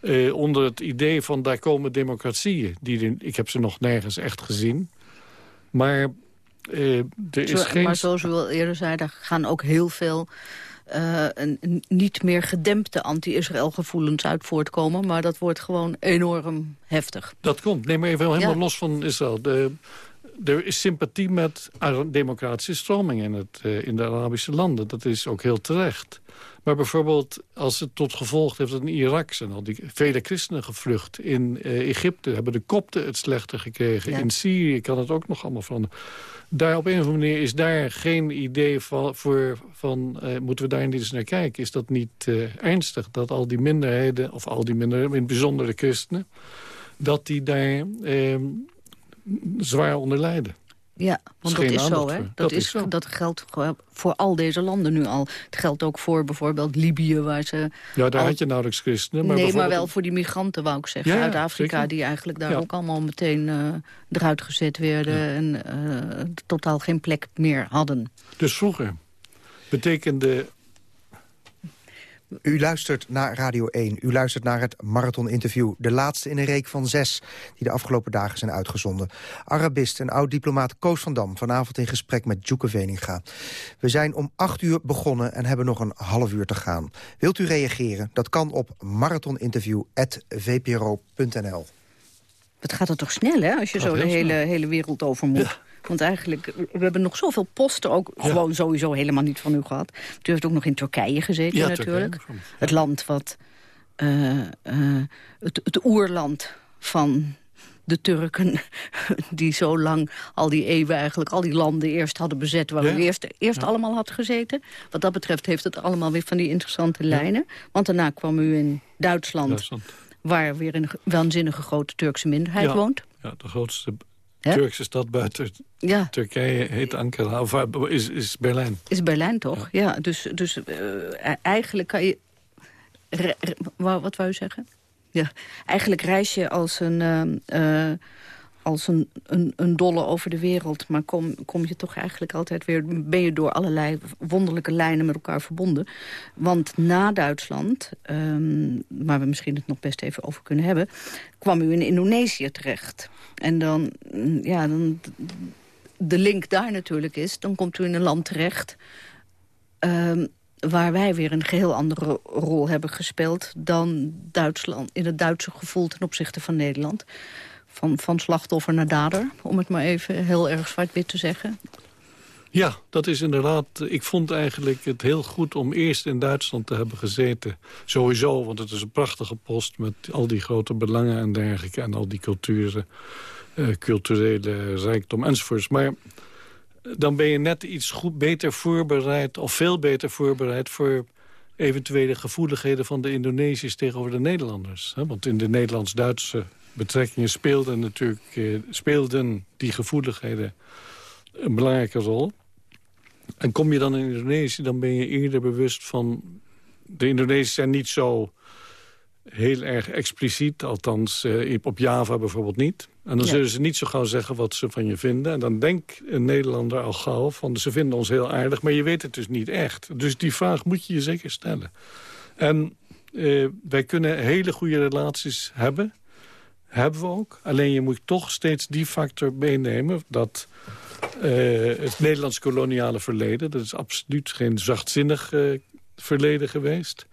Uh, onder het idee van daar komen democratieën. Die, ik heb ze nog nergens echt gezien. Maar uh, er is Zo, geen... Maar zoals u al eerder zei, daar gaan ook heel veel... Uh, een, niet meer gedempte anti-Israël gevoelens uit voortkomen. Maar dat wordt gewoon enorm heftig. Dat komt. Nee, maar even helemaal ja. los van Israël. De, er is sympathie met democratische stromingen in, het, uh, in de Arabische landen. Dat is ook heel terecht. Maar bijvoorbeeld als het tot gevolg heeft dat in Irak zijn al die vele christenen gevlucht. In uh, Egypte hebben de kopten het slechter gekregen. Ja. In Syrië kan het ook nog allemaal veranderen. Daar op een of andere manier is daar geen idee van, voor, van uh, moeten we daar niet eens naar kijken. Is dat niet uh, ernstig dat al die minderheden, of al die minderheden, in het bijzonder de christenen, dat die daar zwaar onder lijden? Ja, want dat is zo, hè? Dat, dat, is, zo. dat geldt voor al deze landen nu al. Het geldt ook voor bijvoorbeeld Libië, waar ze... Ja, daar al... had je nauwelijks christenen. Maar nee, bijvoorbeeld... maar wel voor die migranten, wou ik zeggen, ja, uit Afrika... zeker. die eigenlijk daar ja. ook allemaal meteen uh, eruit gezet werden... Ja. en uh, totaal geen plek meer hadden. Dus vroeger betekende U luistert naar Radio 1. U luistert naar het marathon-interview. De laatste in een reek van zes die de afgelopen dagen zijn uitgezonden. Arabist en oud-diplomaat Koos van Dam. Vanavond in gesprek met Djoeke Veninga. We zijn om acht uur begonnen en hebben nog een half uur te gaan. Wilt u reageren? Dat kan op marathoninterview.vpro.nl. Het gaat er toch snel, hè, als je zo de hele, hele wereld over moet. Want eigenlijk, we hebben nog zoveel posten ook gewoon sowieso helemaal niet van u gehad. U heeft ook nog in Turkije gezeten ja, natuurlijk. Turkije, het land wat, uh, uh, het, het oerland van de Turken die zo lang al die eeuwen eigenlijk al die landen eerst hadden bezet... waar ja. u eerst, eerst allemaal had gezeten. Wat dat betreft heeft het allemaal weer van die interessante lijnen. Want daarna kwam u in Duitsland, Duitsland, waar weer een waanzinnige grote Turkse minderheid woont. Ja, de grootste Turkse stad buiten ja. Turkije heet Ankara. Of eh, is, is Berlijn. Is Berlijn toch? Ja, dus, dus uh, eigenlijk kan je... wat wou je zeggen? Ja, eigenlijk reis je als een... Uh, als een, een, dolle over de wereld. Maar kom, kom je toch eigenlijk altijd weer... ben je door allerlei wonderlijke lijnen met elkaar verbonden. Want na Duitsland, um, waar we misschien het nog best even over kunnen hebben... kwam u in Indonesië terecht. En dan, ja, dan de link daar natuurlijk is... dan komt u in een land terecht... Um, waar wij weer een geheel andere rol hebben gespeeld... dan Duitsland, in het Duitse gevoel ten opzichte van Nederland van, van slachtoffer naar dader, om het maar even heel erg zwart-wit te zeggen. Ja, dat is inderdaad... Ik vond eigenlijk het heel goed om eerst in Duitsland te hebben gezeten. Sowieso, want het is een prachtige post met al die grote belangen en dergelijke... en al die culturen, uh, culturele rijkdom enzovoorts. Maar dan ben je net iets goed beter voorbereid... of veel beter voorbereid voor eventuele gevoeligheden van de Indonesiërs tegenover de Nederlanders. Want in de Nederlands-Duitse betrekkingen speelden natuurlijk eh, speelden die gevoeligheden een belangrijke rol. En kom je dan in Indonesië, dan ben je eerder bewust van... De Indonesiërs zijn niet zo heel erg expliciet, althans uh, op Java bijvoorbeeld niet. En dan zullen ze niet zo gauw zeggen wat ze van je vinden. En dan denkt een Nederlander al gauw van ze vinden ons heel aardig... maar je weet het dus niet echt. Dus die vraag moet je je zeker stellen. En uh, wij kunnen hele goede relaties hebben hebben we ook. Alleen je moet toch steeds die factor meenemen... dat uh, het Nederlands koloniale verleden... dat is absoluut geen zachtzinnig uh, verleden geweest.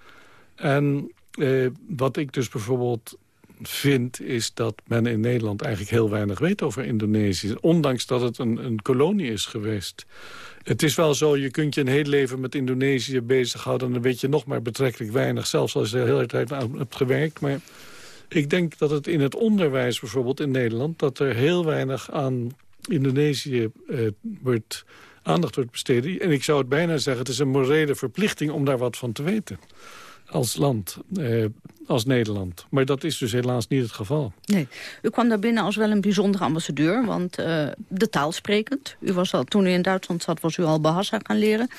En uh, wat ik dus bijvoorbeeld vind... is dat men in Nederland eigenlijk heel weinig weet over Indonesië. Ondanks dat het een, een kolonie is geweest. Het is wel zo, je kunt je een heel leven met Indonesië bezighouden... en dan weet je nog maar betrekkelijk weinig. Zelfs als je de hele tijd aan hebt gewerkt. Maar ik denk dat het in het onderwijs bijvoorbeeld in Nederland... dat er heel weinig aan Indonesië eh, wordt, aandacht wordt besteden. En ik zou het bijna zeggen, het is een morele verplichting om daar wat van te weten. Als land, eh, als Nederland. Maar dat is dus helaas niet het geval. Nee, u kwam daar binnen als wel een bijzondere ambassadeur, want uh, de taal sprekend. U was al, toen u in Duitsland zat, was u al Bahasa gaan leren.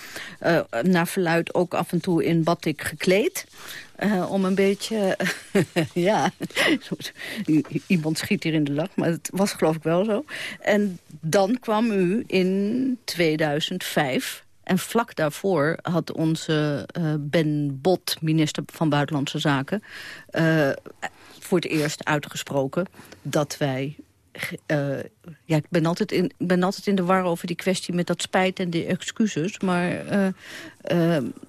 Uh, naar verluid ook af en toe in batik gekleed. Uh, om een beetje, ja, iemand schiet hier in de lach, maar het was geloof ik wel zo. En dan kwam u in 2005 en vlak daarvoor had onze uh, Ben Bot, minister van Buitenlandse Zaken... Voor het eerst uitgesproken dat wij... Ja, ik ben, altijd in, ben altijd in de war over die kwestie met dat spijt en die excuses. Maar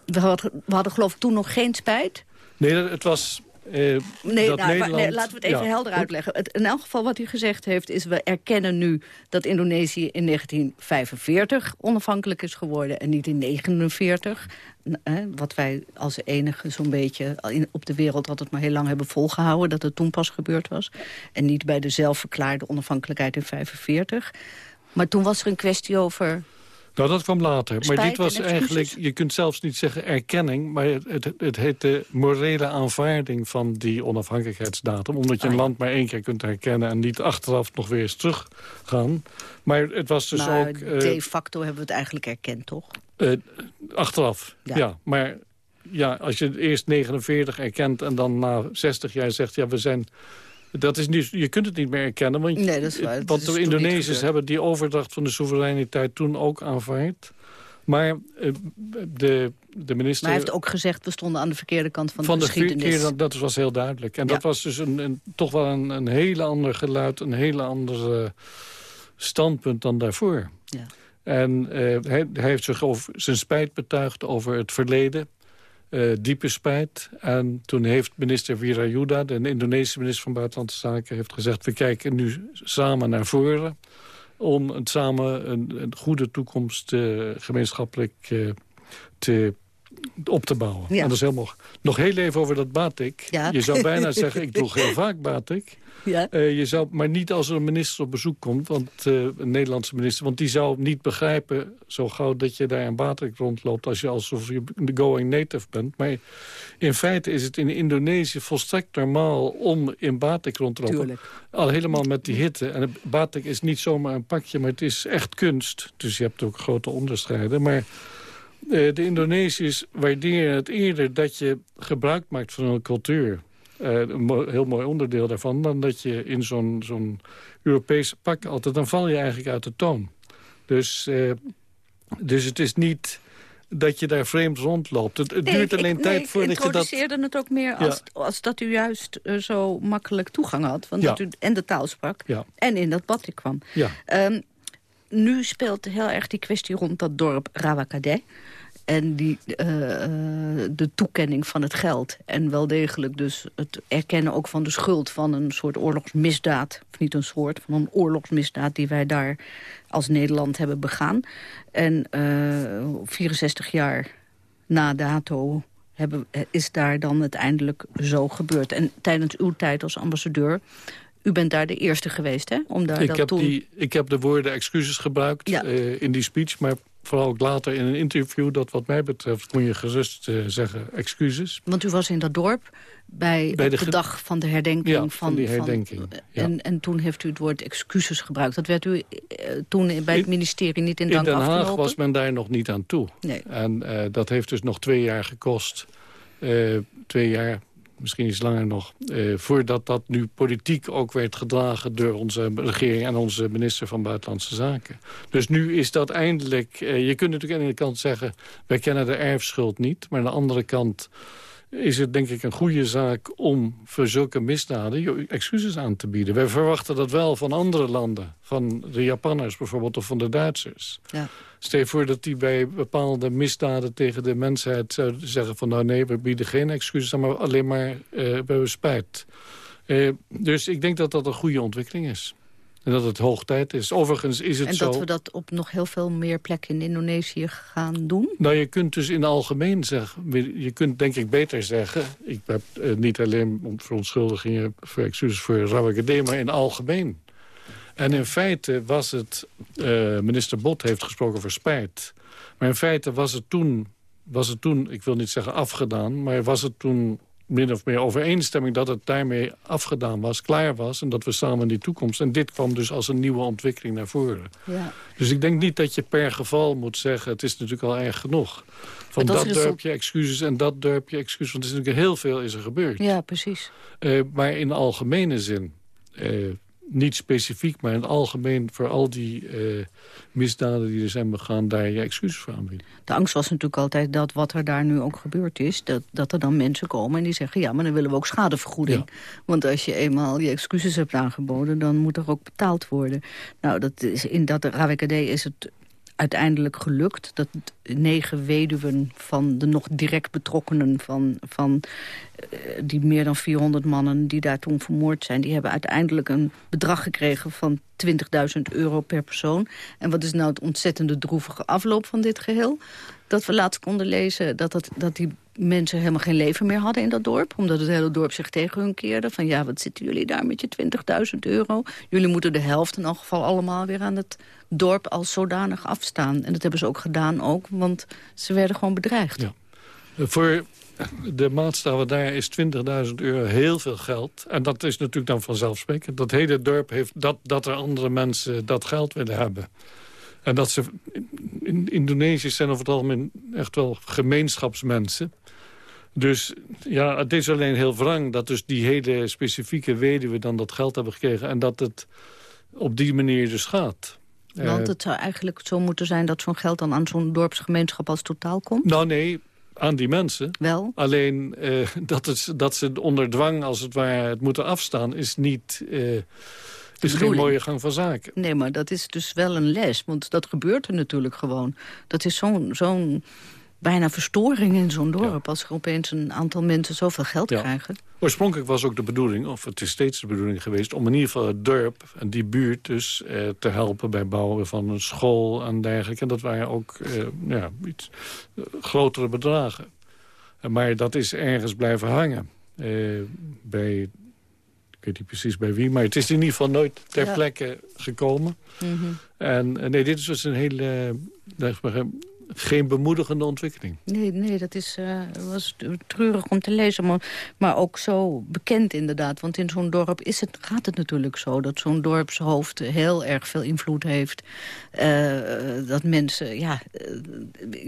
we, hadden, we hadden geloof ik toen nog geen spijt. Nee, het was uh, nee, nou, nee, laten we het even helder uitleggen. Het, in elk geval wat u gezegd heeft is... we erkennen nu dat Indonesië in 1945 onafhankelijk is geworden... en niet in 1949. wat wij als enige zo'n beetje op de wereld altijd maar heel lang hebben volgehouden... dat het toen pas gebeurd was. En niet bij de zelfverklaarde onafhankelijkheid in 1945. Maar toen was er een kwestie over nou, dat kwam later. maar dit was eigenlijk, je kunt zelfs niet zeggen erkenning... maar het, het, het heet de morele aanvaarding van die onafhankelijkheidsdatum. Omdat je een oh land maar één keer kunt herkennen... en niet achteraf nog weer eens teruggaan. Maar het was dus maar ook... Uh, de facto hebben we het eigenlijk erkend, toch? Uh, achteraf, ja. ja. Maar ja, als je eerst 49 erkent en dan na 60 jaar zegt... ja, we zijn dat is niet, je kunt het niet meer erkennen. Want, nee, dat is waar. Want de Indonesiërs hebben die overdracht van de soevereiniteit toen ook aanvaard. Maar uh, de, de minister... Maar hij heeft ook gezegd, we stonden aan de verkeerde kant van, van de, de geschiedenis. Van dat was heel duidelijk. En dat was dus een, een toch wel een, een hele ander geluid, een hele andere standpunt dan daarvoor. Ja. En uh, hij, hij, heeft zich over zijn spijt betuigd over het verleden. Uh, diepe spijt. En toen heeft minister Wirayuda, de Indonesische minister van Buitenlandse Zaken... heeft gezegd, we kijken nu samen naar voren... om het samen een, goede toekomst uh, gemeenschappelijk te op te bouwen. Ja. En dat is helemaal... Nog heel even over dat batik. Ja. Je zou bijna zeggen, ik droeg heel vaak batik. Ja. Uh, je zou, maar niet als er een minister op bezoek komt, want, uh, een Nederlandse minister... want die zou niet begrijpen zo gauw dat je daar in batik rondloopt... als je alsof je de going native bent. Maar in feite is het in Indonesië volstrekt normaal om in batik rond te lopen. Tuurlijk. Al helemaal met die hitte. En batik is niet zomaar een pakje, maar het is echt kunst. Dus je hebt ook grote onderscheiden. Maar... De Indonesiërs waarderen het eerder dat je gebruik maakt van een cultuur. Uh, een heel mooi onderdeel daarvan... dan dat je in zo'n zo'n Europese pak altijd... dan val je eigenlijk uit de toon. Dus, uh, dus het is niet dat je daar vreemd rondloopt. Het, het duurt alleen ik, tijd voordat je dat... Ik introduceerde het ook meer als, als dat u juist uh, zo makkelijk toegang had. Want ja. dat u en de taal sprak ja. en in dat bad kwam. Um, nu speelt heel erg die kwestie rond dat dorp Rawakadé. En die, uh, de toekenning van het geld. En wel degelijk dus het erkennen ook van de schuld van een soort oorlogsmisdaad. Of niet een soort, van een oorlogsmisdaad die wij daar als Nederland hebben begaan. En uh, eh, 64 jaar na dato hebben, is daar dan uiteindelijk zo gebeurd. En tijdens uw tijd als ambassadeur u bent daar de eerste geweest, hè? Om daar ik, heb toen... die, ik heb de woorden excuses gebruikt ja. uh, in die speech... maar vooral ook later in een interview... dat wat mij betreft kon je gerust uh, zeggen excuses. Want u was in dat dorp bij, bij de, de, dag van de herdenking. Ja, van, van die herdenking. Van, ja. en, en toen heeft u het woord excuses gebruikt. Dat werd u uh, toen bij het ministerie niet in dank afgelopen? In Den Haag was men daar nog niet aan toe. Nee. En uh, dat heeft dus nog twee jaar gekost. twee jaar misschien iets langer nog... Eh, voordat dat nu politiek ook werd gedragen door onze regering... en onze minister van Buitenlandse Zaken. Dus nu is dat eindelijk... Eh, je kunt natuurlijk aan de ene kant zeggen... wij kennen de erfschuld niet, maar aan de andere kant is het denk ik een goede zaak om voor zulke misdaden excuses aan te bieden. Wij verwachten dat wel van andere landen. Van de Japanners bijvoorbeeld of van de Duitsers. Ja. Stel je voor dat die bij bepaalde misdaden tegen de mensheid zouden zeggen van... nou nee, we bieden geen excuses aan, maar alleen maar uh, we hebben spijt. Uh, dus ik denk dat dat een goede ontwikkeling is. En dat het hoog tijd is. Overigens is het zo... En dat we dat op nog heel veel meer plekken in Indonesië gaan doen? Nou, je kunt dus in het algemeen zeggen... Je kunt denk ik beter zeggen... Ik heb uh, niet alleen om verontschuldigingen voor excuses voor Rawagede... maar in het algemeen. En in feite was het... Uh, minister Bot heeft gesproken over spijt. Maar in feite was het toen... Was het toen, ik wil niet zeggen afgedaan... maar was het toen min of meer overeenstemming dat het daarmee afgedaan was, klaar was... en dat we samen in die toekomst... en dit kwam dus als een nieuwe ontwikkeling naar voren. Ja. Dus ik denk niet dat je per geval moet zeggen... het is natuurlijk al erg genoeg. Van dat, dat je excuses en dat dorp je excuses. Want er is natuurlijk heel veel is er gebeurd. Ja, precies. Uh, maar in algemene zin... Uh, niet specifiek, maar in het algemeen... voor al die uh, misdaden die er zijn begaan, daar je excuses voor aanbieden. De angst was natuurlijk altijd dat wat er daar nu ook gebeurd is... dat, dat er dan mensen komen en die zeggen... ja, maar dan willen we ook schadevergoeding. Want als je eenmaal je excuses hebt aangeboden... dan moet er ook betaald worden. Nou, dat is, in dat RAWKD is het uiteindelijk gelukt. Dat negen weduwen van de nog direct betrokkenen... van, van uh, die meer dan 400 mannen die daar toen vermoord zijn... die hebben uiteindelijk een bedrag gekregen van 20.000 euro per persoon. En wat is nou het ontzettende droevige afloop van dit geheel? Dat we laatst konden lezen dat, dat, dat die mensen helemaal geen leven meer hadden in dat dorp. Omdat het hele dorp zich tegen hun keerde. Van ja, wat zitten jullie daar met je 20.000 euro? Jullie moeten de helft in elk geval allemaal weer aan het dorp als zodanig afstaan. En dat hebben ze ook gedaan ook, want ze werden gewoon bedreigd. Ja. Voor de maatstaven daar is 20.000 euro heel veel geld. En dat is natuurlijk dan vanzelfsprekend. Dat hele dorp heeft dat, dat er andere mensen dat geld willen hebben. En dat ze... In Indonesiërs zijn over het algemeen echt wel gemeenschapsmensen. Dus ja, het is alleen heel wrang dat dus die hele specifieke weduwe dan dat geld hebben gekregen... en dat het op die manier dus gaat. Want het zou eigenlijk zo moeten zijn dat zo'n geld dan aan zo'n dorpsgemeenschap als totaal komt? Nou nee, aan die mensen. Wel? Alleen uh, dat, het, dat ze onder dwang als het ware het moeten afstaan... is niet... Uh, is geen mooie gang van zaken. Nee, maar dat is dus wel een les. Want dat gebeurt er natuurlijk gewoon. Dat is zo'n zo'n bijna verstoring in zo'n dorp... als er opeens een aantal mensen zoveel geld krijgen. Oorspronkelijk was ook de bedoeling, of het is steeds de bedoeling geweest... om in ieder geval het dorp en die buurt dus eh, te helpen... bij bouwen van een school en dergelijke. En dat waren ook eh, ja, iets eh, grotere bedragen. Maar dat is ergens blijven hangen. Eh, bij, ik weet niet precies bij wie, maar het is in ieder geval nooit ter plekke gekomen. Mhm. En eh, nee, dit is dus een hele geen bemoedigende ontwikkeling. Nee, nee dat is, uh, was treurig om te lezen, maar, maar ook zo bekend inderdaad. Want in zo'n dorp is het, gaat het natuurlijk zo... dat zo'n dorpshoofd heel erg veel invloed heeft. Uh, dat mensen, ja, uh,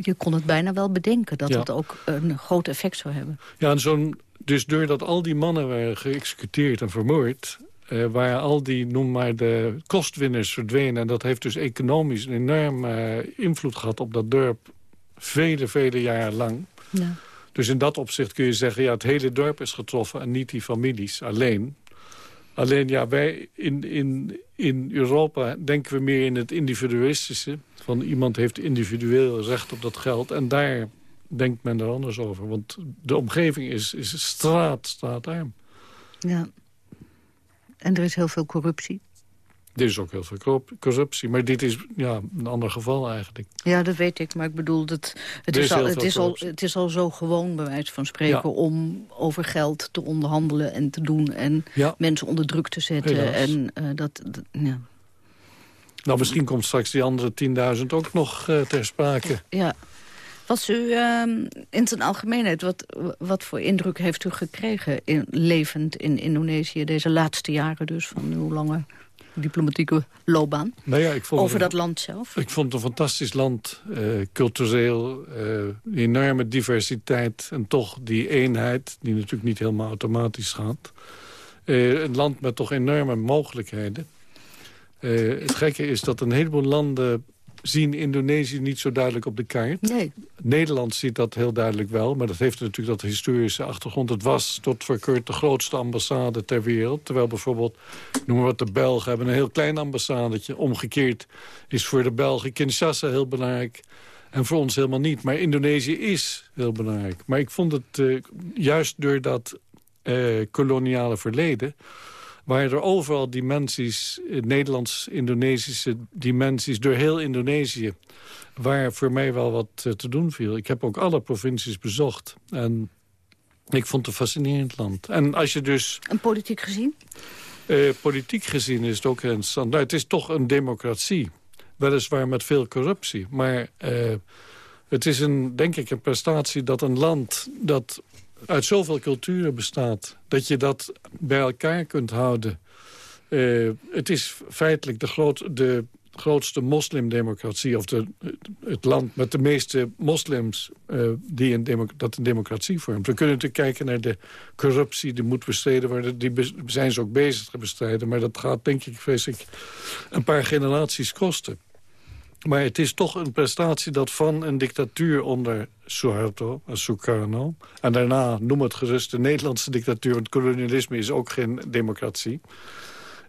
je kon het bijna wel bedenken... dat het ook een groot effect zou hebben. Ja, en zo'n dus doordat al die mannen waren geëxecuteerd en vermoord... Uh, waar al die, noem maar, de kostwinners verdwenen. En dat heeft dus economisch een enorm uh, invloed gehad op dat dorp. Vele, vele jaren lang. Ja. Dus in dat opzicht kun je zeggen, ja, het hele dorp is getroffen... en niet die families alleen. Alleen, ja, wij in, in, in Europa denken we meer in het individualistische. Van iemand heeft individueel recht op dat geld. En daar denkt men er anders over. Want de omgeving is, is straat, straatarm. Ja. En er is heel veel corruptie. Er is ook heel veel corruptie, maar dit is ja, een ander geval eigenlijk. Ja, dat weet ik, maar ik bedoel, dat, het, is, al, het, is, al, het is al zo gewoon, bij wijze van spreken... om over geld te onderhandelen en te doen... en mensen onder druk te zetten. En, uh, dat, ja. Nou, misschien komt straks die andere 10.000 ook nog uh, ter sprake. Ja, was u uh, in zijn algemeenheid, wat, wat voor indruk heeft u gekregen... In, levend in Indonesië, deze laatste jaren dus... van uw lange diplomatieke loopbaan nou ja, ik vond over dat land zelf? Ik vond het een fantastisch land, uh, cultureel, uh, enorme diversiteit... en toch die eenheid, die natuurlijk niet helemaal automatisch gaat. Uh, een land met toch enorme mogelijkheden. het gekke is dat een heleboel landen zien Indonesië niet zo duidelijk op de kaart. Nee. Nederland ziet dat heel duidelijk wel, maar dat heeft natuurlijk dat historische achtergrond. Het was tot voor kort de grootste ambassade ter wereld. Terwijl bijvoorbeeld, noem maar wat, de Belgen hebben een heel klein ambassadetje. Omgekeerd is voor de Belgen Kinshasa heel belangrijk. En voor ons helemaal niet. Maar Indonesië is heel belangrijk. Maar ik vond het uh, juist door dat uh, koloniale verleden waren er overal dimensies, eh, Nederlands-Indonesische dimensies... door heel Indonesië, waar voor mij wel wat eh, te doen viel. Ik heb ook alle provincies bezocht. En ik vond het een fascinerend land. En als je dus... En politiek gezien? Uh, politiek gezien is het ook interessant. Nou, het is toch een democratie. Weliswaar met veel corruptie. Maar uh, het is een, denk ik een prestatie dat een land... dat uit zoveel culturen bestaat... dat je dat bij elkaar kunt houden. Uh, het is feitelijk de, groot, de grootste moslimdemocratie... of het land met de meeste moslims uh, die een dat een democratie vormt. We kunnen natuurlijk kijken naar de corruptie die moet bestreden worden. Die zijn ze ook bezig te bestrijden. Maar dat gaat, denk ik, vrees een paar generaties kosten. Maar het is toch een prestatie dat van een dictatuur onder Suharto, Sukarno... en daarna, noem het gerust, de Nederlandse dictatuur... want kolonialisme is ook geen democratie...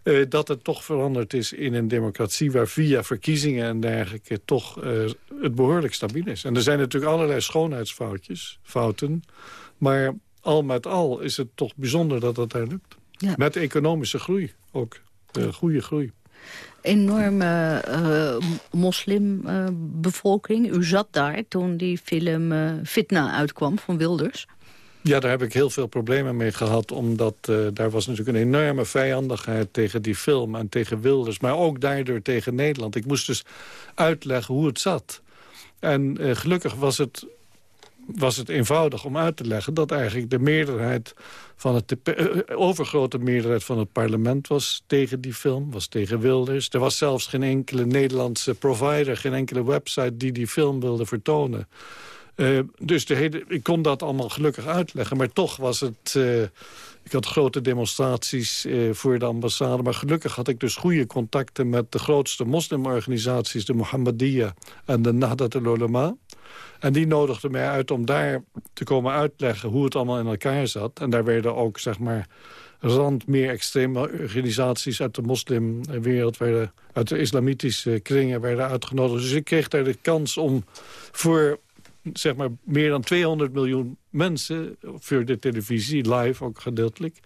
Uh, dat het toch veranderd is in een democratie... waar via verkiezingen en dergelijke toch uh, het behoorlijk stabiel is. En er zijn natuurlijk allerlei schoonheidsfoutjes, fouten... maar al met al is het toch bijzonder dat dat daar lukt. Ja. Met economische groei ook, uh, goede groei enorme uh, moslimbevolking. U zat daar toen die film uh, Fitna uitkwam van Wilders. Ja, daar heb ik heel veel problemen mee gehad. Omdat uh, daar was natuurlijk een enorme vijandigheid tegen die film en tegen Wilders. Maar ook daardoor tegen Nederland. Ik moest dus uitleggen hoe het zat. En gelukkig was het was het eenvoudig om uit te leggen... dat eigenlijk de meerderheid van het, eh, eh, overgrote meerderheid van het parlement was tegen die film, was tegen Wilders. Er was zelfs geen enkele Nederlandse provider, geen enkele website die die film wilde vertonen. Uh, dus de ik kon dat allemaal gelukkig uitleggen. Maar toch was het... ik had grote demonstraties uh, voor de ambassade. Maar gelukkig had ik dus goede contacten met de grootste moslimorganisaties. De Mohammedia en de Nahdat al-Ulama. En die nodigden mij uit om daar te komen uitleggen hoe het allemaal in elkaar zat. En daar werden ook, zeg maar, rand meer extreme organisaties uit de moslimwereld... Uit de islamitische kringen werden uitgenodigd. Dus ik kreeg daar de kans om voor zeg maar, meer dan 200 miljoen mensen... voor de televisie, live ook gedeeltelijk,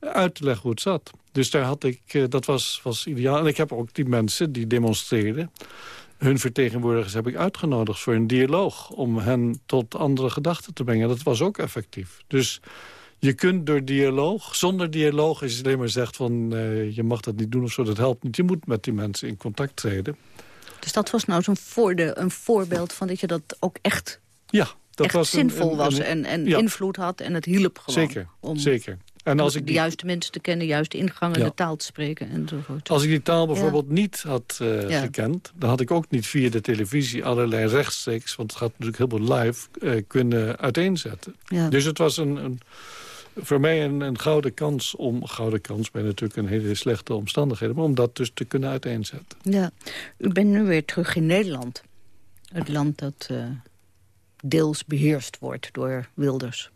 uit te leggen hoe het zat. Dus daar had ik, eh, dat was, was ideaal. En ik heb ook die mensen die demonstreerden hun vertegenwoordigers heb ik uitgenodigd voor een dialoog... om hen tot andere gedachten te brengen. Dat was ook effectief. Dus je kunt door dialoog, zonder dialoog... als je alleen maar zegt van uh, je mag dat niet doen of zo, dat helpt niet. Je moet met die mensen in contact treden. Dus dat was nou zo'n een voorbeeld van dat je dat ook echt, ja, dat echt was zinvol was en, en invloed had en het hielp gewoon. Zeker, om... zeker. En als ik de juiste mensen te kennen, de juiste ingangen, de taal te spreken enzovoort. Als ik die taal bijvoorbeeld niet had uh, gekend... dan had ik ook niet via de televisie allerlei rechtstreeks... want het gaat natuurlijk heel veel live, uh, kunnen uiteenzetten. Dus het was een, een voor mij een, een, gouden kans om... Gouden kans bij natuurlijk een hele slechte omstandigheden... maar om dat dus te kunnen uiteenzetten. Ja, u bent nu weer terug in Nederland. Het land dat uh, deels beheerst wordt door Wilders.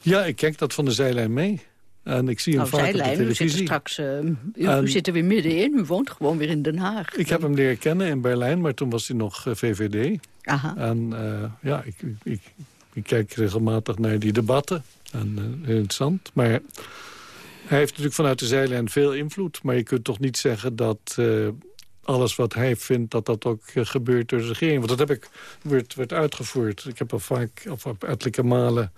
Ja, ik kijk dat van de zijlijn mee. En ik zie hem nou, vaak zijlijn, op de televisie. U zit, straks, uh, u, zit er weer middenin, u woont gewoon weer in Den Haag. Ik heb hem leren kennen in Berlijn, maar toen was hij nog eh, VVD. Aha. En uh, ja, ik, ik, ik, kijk regelmatig naar die debatten. En, interessant. Maar hij heeft natuurlijk vanuit de zijlijn veel invloed. Maar je kunt toch niet zeggen dat alles wat hij vindt, dat dat ook gebeurt door de regering. Want dat heb ik, werd, werd uitgevoerd. Ik heb al vaak, of op ettelijke malen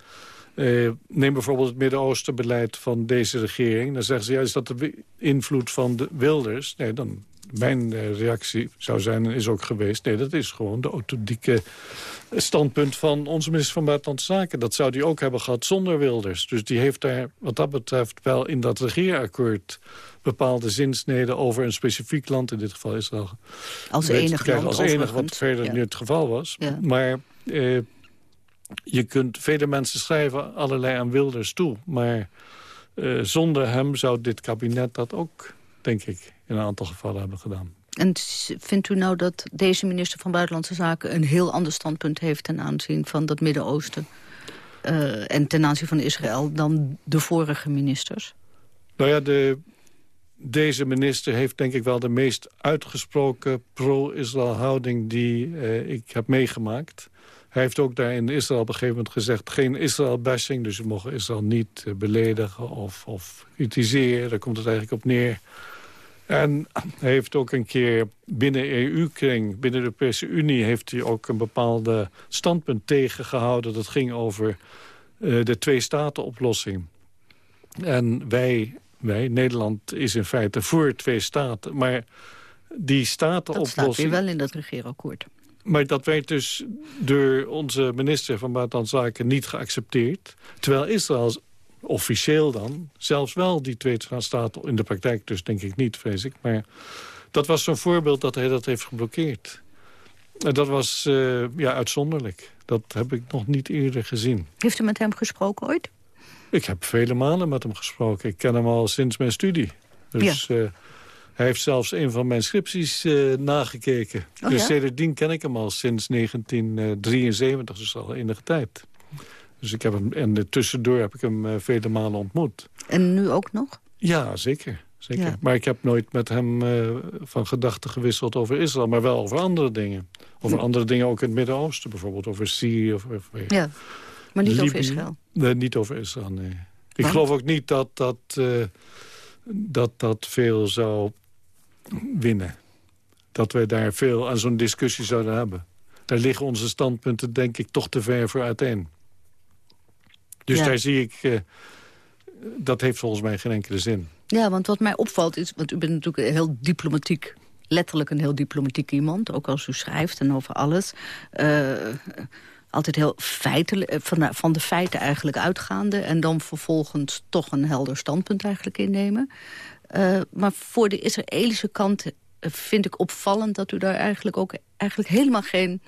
uh, neem bijvoorbeeld het Midden-Oosten-beleid van deze regering. Dan zeggen ze, ja, is dat de invloed van de Wilders? Nee, dan mijn uh, reactie zou zijn en is ook geweest... nee, dat is gewoon de authentieke standpunt van onze minister van Buitenlandse Zaken. Dat zou die ook hebben gehad zonder Wilders. Dus die heeft daar wat dat betreft wel in dat regeerakkoord bepaalde zinsneden over een specifiek land, in dit geval Israël. Als enige land, Als enige wat verder nu het geval was. Maar eh, je kunt, vele mensen schrijven allerlei aan Wilders toe. Maar uh, zonder hem zou dit kabinet dat ook, denk ik, in een aantal gevallen hebben gedaan. En vindt u nou dat deze minister van Buitenlandse Zaken... een heel ander standpunt heeft ten aanzien van dat Midden-Oosten... Uh, en ten aanzien van Israël dan de vorige ministers? Nou ja, de, deze minister heeft denk ik wel de meest uitgesproken pro-Israël houding die uh, ik heb meegemaakt. Hij heeft ook daar in Israël op een gegeven moment gezegd... geen Israël-bashing, dus we mogen Israël niet uh, beledigen of, of kritiseren. Daar komt het eigenlijk op neer. En hij heeft ook een keer binnen EU-kring, binnen de Europese Unie... heeft hij ook een bepaalde standpunt tegengehouden. Dat ging over uh, de twee-staten-oplossing. En wij, wij, Nederland, is in feite voor twee staten. Maar die statenoplossing... Dat staat weer wel in dat regeerakkoord. Maar dat werd dus door onze minister van Buitenlandse Zaken niet geaccepteerd. Terwijl Israël officieel dan zelfs wel die twee staten in de praktijk dus denk ik niet, vrees ik. Maar dat was zo'n voorbeeld dat hij dat heeft geblokkeerd. En dat was uh, ja, uitzonderlijk. Dat heb ik nog niet eerder gezien. Heeft u met hem gesproken ooit? Ik heb vele malen met hem gesproken. Ik ken hem al sinds mijn studie. Dus ja. uh, hij heeft zelfs een van mijn scripties uh, nagekeken. Oh, dus ja? ken ik hem al sinds 1973, dus al enige tijd. Dus ik heb hem, en tussendoor heb ik hem uh, vele malen ontmoet. En nu ook nog? Ja, zeker. zeker. Maar ik heb nooit met hem uh, van gedachten gewisseld over Israël... maar wel over andere dingen. Over andere dingen ook in het Midden-Oosten, bijvoorbeeld over Syrië. Of, of, ja, maar niet over Israël? Nee, niet over Israël, nee. Ik geloof ook niet dat dat, uh, dat, dat veel zou winnen. Dat wij daar veel aan zo'n discussie zouden hebben. Daar liggen onze standpunten denk ik toch te ver voor uiteen. Dus daar zie ik... Uh, dat heeft volgens mij geen enkele zin. Ja, want wat mij opvalt is... want u bent natuurlijk heel diplomatiek... letterlijk een heel diplomatiek iemand, ook als u schrijft en over alles... Uh, altijd heel feitelijk, eh, van, van de feiten eigenlijk uitgaande... en dan vervolgens toch een helder standpunt eigenlijk innemen. Uh, maar voor de Israëlische kant vind ik opvallend... dat u daar eigenlijk ook eigenlijk helemaal geen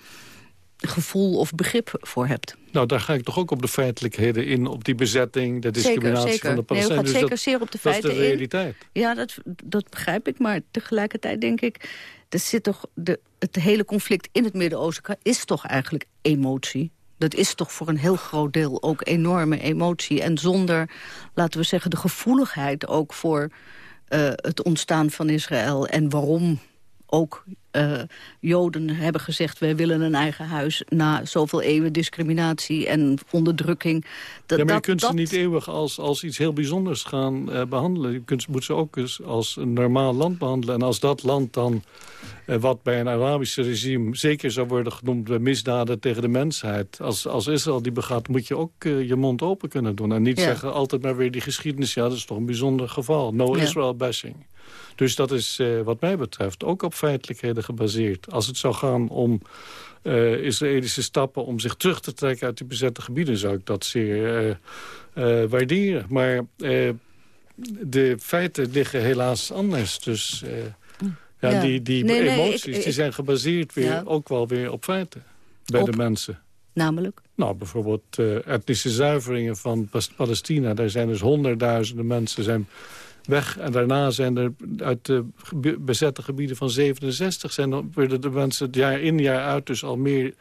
gevoel of begrip voor hebt. Nou, daar ga ik toch ook op de feitelijkheden in, op die bezetting, de discriminatie zeker, van de Palestijnen. Nee, gaat dus zeker dat, zeer op de feiten Dat is de realiteit. In. Ja, dat, dat begrijp ik, maar tegelijkertijd denk ik... Er zit toch de, het hele conflict in het Midden-Oosten is toch eigenlijk emotie. Dat is toch voor een heel groot deel ook enorme emotie. En zonder, laten we zeggen, de gevoeligheid ook voor uh, het ontstaan van Israël... en waarom ook uh, Joden hebben gezegd... wij willen een eigen huis na zoveel eeuwen discriminatie en onderdrukking. Dat, ja, maar je kunt dat... ze niet eeuwig als, als iets heel bijzonders gaan uh, behandelen. Je kunt, moet ze ook eens als een normaal land behandelen. En als dat land dan, uh, wat bij een Arabisch regime... zeker zou worden genoemd misdaden tegen de mensheid... als, als Israël die begaat, moet je ook je mond open kunnen doen. En niet ja. zeggen altijd maar weer die geschiedenis... ja, dat is toch een bijzonder geval. No ja. Israel bashing. Dus dat is uh, wat mij betreft ook op feitelijkheden gebaseerd. Als het zou gaan om uh, Israëlische stappen om zich terug te trekken uit die bezette gebieden... zou ik dat zeer uh, waarderen. Maar de feiten liggen helaas anders. Dus ja, ja, die, die nee, emoties nee, ik, ik, die zijn gebaseerd weer, ja. ook wel weer op feiten bij op, de mensen. Namelijk? Nou, bijvoorbeeld etnische zuiveringen van Palestina. Daar zijn dus honderdduizenden mensen... zijn weg. En daarna zijn er uit de bezette gebieden van 67... Zijn, werden de mensen het jaar in jaar uit dus al meer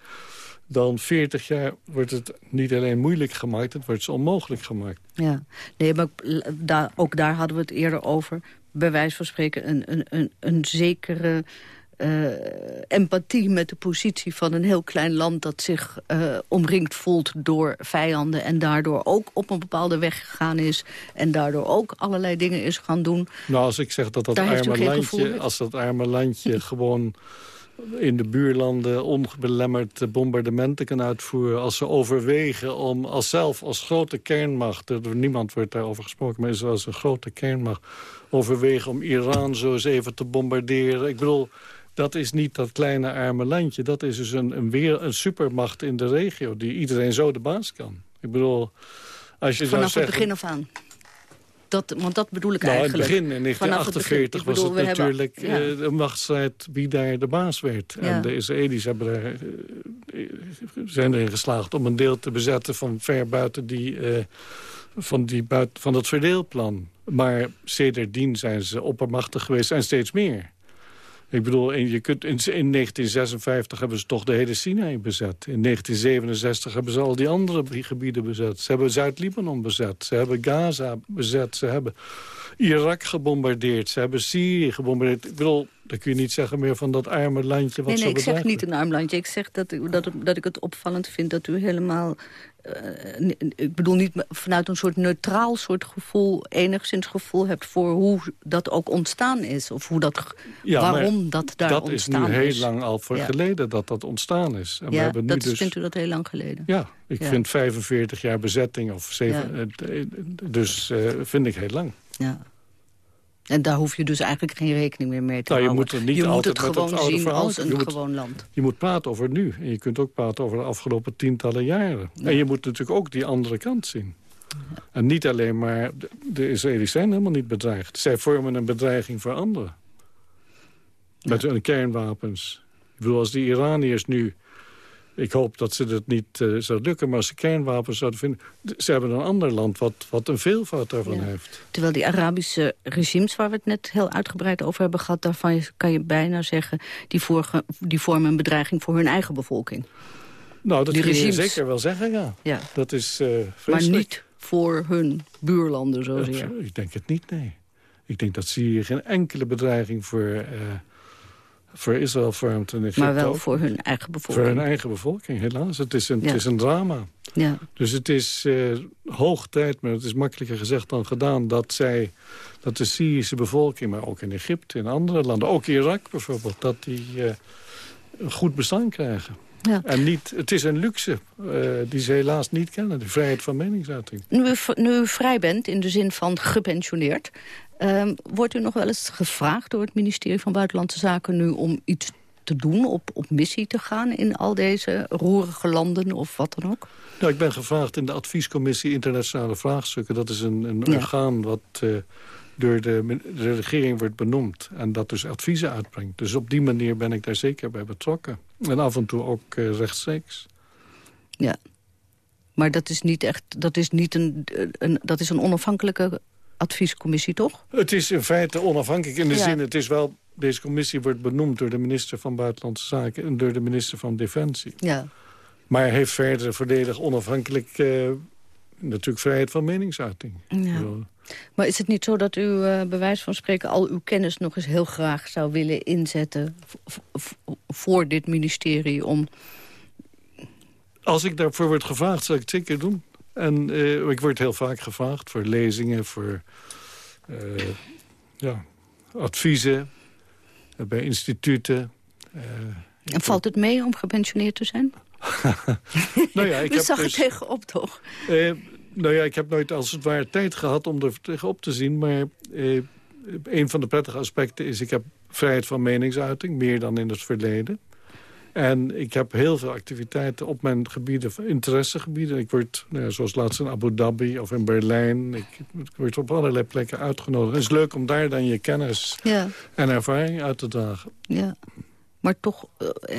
dan 40 jaar wordt het niet alleen moeilijk gemaakt... het wordt onmogelijk gemaakt. Ja, nee, maar ook daar hadden we het eerder over. Bij wijze van spreken een, een, een, een zekere uh, empathie met de positie van een heel klein land... dat zich uh, omringd voelt door vijanden... en daardoor ook op een bepaalde weg gegaan is... en daardoor ook allerlei dingen is gaan doen. Nou, als ik zeg dat dat arme landje, als dat arme landje gewoon in de buurlanden onbelemmerd bombardementen kan uitvoeren... als ze overwegen om als zelf als grote kernmacht... Er, niemand wordt daarover gesproken, maar als een grote kernmacht... overwegen om Iran zo eens even te bombarderen. Ik bedoel, dat is niet dat kleine arme landje. Dat is dus een, een, weer, een supermacht in de regio die iedereen zo de baas kan. Ik bedoel, als je Vanaf zou het begin af aan. Dat, want dat bedoel ik nou, eigenlijk. In het begin, in 1948, was het natuurlijk hebben, ja. uh, een machtsstrijd wie daar de baas werd. Ja. En de Israëli's hebben er, uh, zijn erin geslaagd om een deel te bezetten... van ver buiten die, uh, van, die buiten, van dat verdeelplan. Maar sedertdien zijn ze oppermachtig geweest en steeds meer. Ik bedoel, je kunt, in, in 1956 hebben ze toch de hele Sinai bezet. In 1967 hebben ze al die andere gebieden bezet. Ze hebben Zuid-Libanon bezet. Ze hebben Gaza bezet. Ze hebben Irak gebombardeerd. Ze hebben Syrië gebombardeerd. Ik bedoel, dan kun je niet zeggen meer van dat arme landje. Wat nee, nee, ik zeg niet een arm landje. Ik zeg dat, dat, dat ik het opvallend vind dat u helemaal... Uh, ik bedoel niet vanuit een soort neutraal soort gevoel... enigszins gevoel hebt voor hoe dat ook ontstaan is. Of hoe dat, ja, waarom dat daar dat ontstaan is. Dat is nu heel lang al voor Ja. geleden dat dat ontstaan is. En we Ja, hebben nu dat dus... vindt u dat heel lang geleden. Ja, ik Ja. vind 45 jaar bezetting of zeven... eh, Dus eh, vind ik heel lang. Ja. En daar hoef je dus eigenlijk geen rekening meer mee te Nou, je houden. moet er niet je moet altijd het met dat gewoon oude zien verhaal- als een moet- gewoon land. Je moet praten over nu. En je kunt ook praten over de afgelopen tientallen jaren. En je moet natuurlijk ook die andere kant zien. En niet alleen maar... De, de Israëli's zijn helemaal niet bedreigd. Zij vormen een bedreiging voor anderen. Met hun kernwapens. Ik bedoel, als die Iraniërs nu... Ik hoop dat ze dat niet eh zou lukken, maar als ze kernwapens zouden vinden... Ze hebben een ander land wat, wat een veelvoud daarvan Ja. heeft. Terwijl die Arabische regimes waar we het net heel uitgebreid over hebben gehad... daarvan kan je bijna zeggen, die, vorige, die vormen een bedreiging voor hun eigen bevolking. Nou, dat Die kun je zeker wel zeggen, ja. Ja. Dat is eh Maar niet voor hun buurlanden zozeer. Ja, ik denk het niet, nee. Ik denk dat Syrië geen enkele bedreiging voor, eh, voor Israël vormt. En Egypte Maar wel ook. voor hun eigen voor bevolking. hun eigen bevolking, helaas. Het is een, Ja. het is een drama. Ja. Dus het is eh, hoog tijd, maar het is makkelijker gezegd dan gedaan... dat, zij, dat de Syrische bevolking, maar ook in Egypte, in andere landen... ook Irak bijvoorbeeld, dat die eh, een goed bestaan krijgen. Ja. En niet, het is een luxe eh, die ze helaas niet kennen, de vrijheid van meningsuiting. Nu, u, nu u vrij bent, in de zin van gepensioneerd... ehm, wordt u nog wel eens gevraagd door het ministerie van Buitenlandse Zaken... nu om iets te doen, op, op missie te gaan in al deze roerige landen of wat dan ook? Nou, ik ben gevraagd in de adviescommissie Internationale Vraagstukken. Dat is een, een Ja. orgaan wat eh, door de, de regering wordt benoemd. En dat dus adviezen uitbrengt. Dus op die manier ben ik daar zeker bij betrokken. En af en toe ook uh, rechtstreeks. Ja. Maar dat is niet echt, dat is niet een, een, dat is een onafhankelijke adviescommissie, toch? Het is in feite onafhankelijk in de zin, het is wel... Deze commissie wordt benoemd door de minister van Buitenlandse Zaken... en door de minister van Defensie. Ja. Maar heeft verder volledig onafhankelijk... Uh, natuurlijk vrijheid van meningsuiting. Ja. Maar is het niet zo dat u, uh, bij wijze van spreken... al uw kennis nog eens heel graag zou willen inzetten... voor dit ministerie om... Als ik daarvoor word gevraagd, zal ik het zeker doen. En uh, ik word heel vaak gevraagd voor lezingen, voor uh, ja, adviezen bij instituten. en valt het mee om gepensioneerd te zijn? nou ja, ik heb zag dus, er tegenop, toch? Uh, nou ja, ik heb nooit als het ware tijd gehad om er tegenop te zien. Maar uh, een van de prettige aspecten is... ik heb vrijheid van meningsuiting, meer dan in het verleden. En ik heb heel veel activiteiten op mijn gebieden, interessegebieden. Ik word, nou ja, zoals laatst in Abu Dhabi of in Berlijn... Ik, ik word op allerlei plekken uitgenodigd. Het is leuk om daar dan je kennis ja. en ervaring uit te dragen. Ja. Maar toch, uh,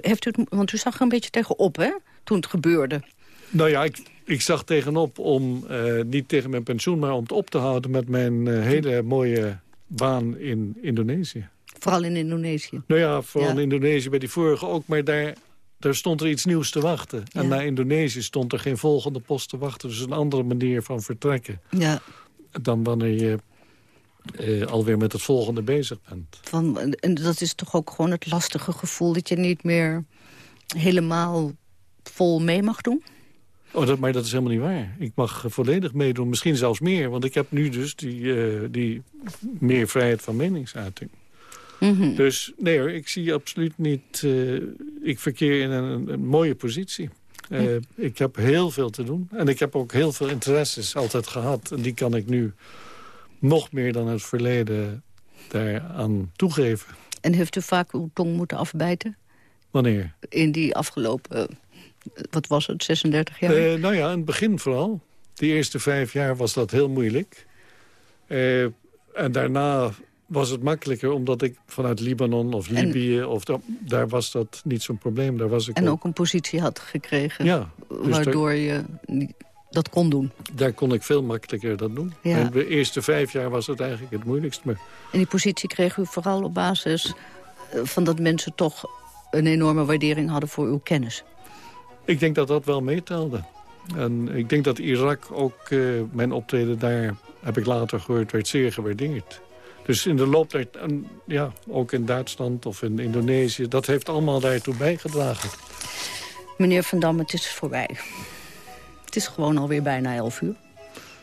heeft u het, want u zag er een beetje tegenop, hè, toen het gebeurde. Nou ja, ik, ik zag tegenop om, uh, niet tegen mijn pensioen... maar om het op te houden met mijn uh, hele mooie baan in Indonesië. Vooral in Indonesië? Nou ja, vooral in Indonesië bij die vorige ook. Maar daar, daar stond er iets nieuws te wachten. En naar Indonesië stond er geen volgende post te wachten. Dus een andere manier van vertrekken. Ja. Dan wanneer je uh, alweer met het volgende bezig bent. Van, en dat is toch ook gewoon het lastige gevoel... dat je niet meer helemaal vol mee mag doen? Oh, dat, maar dat is helemaal niet waar. Ik mag volledig meedoen, misschien zelfs meer. Want ik heb nu dus die, uh, die meer vrijheid van meningsuiting. Mm -hmm. Dus nee hoor, ik zie absoluut niet... Uh, ik verkeer in een, een mooie positie. Uh, ik heb heel veel te doen. En ik heb ook heel veel interesses altijd gehad. En die kan ik nu nog meer dan het verleden daaraan toegeven. En heeft u vaak uw tong moeten afbijten? Wanneer? In die afgelopen, wat was het, 36 jaar? Uh, nou ja, in het begin vooral. De eerste vijf jaar was dat heel moeilijk. Uh, en daarna was het makkelijker omdat ik vanuit Libanon of Libië... of daar was dat niet zo'n probleem. Daar was ik en ook een positie had gekregen, ja, dus waardoor je dat kon doen. Daar kon ik veel makkelijker dat doen. Ja. de eerste vijf jaar was het eigenlijk het moeilijkst. Maar... En die positie kreeg u vooral op basis eh, van dat mensen toch een enorme waardering hadden voor uw kennis? Ik denk dat dat wel meetelde. En ik denk dat Irak ook, uh, mijn optreden daar, heb ik later gehoord, werd zeer gewaardeerd. Dus in de loop der, ja, ook in Duitsland of in Indonesië, dat heeft allemaal daartoe bijgedragen. Meneer Van Dam, het is voorbij. Het is gewoon alweer bijna 11 uur.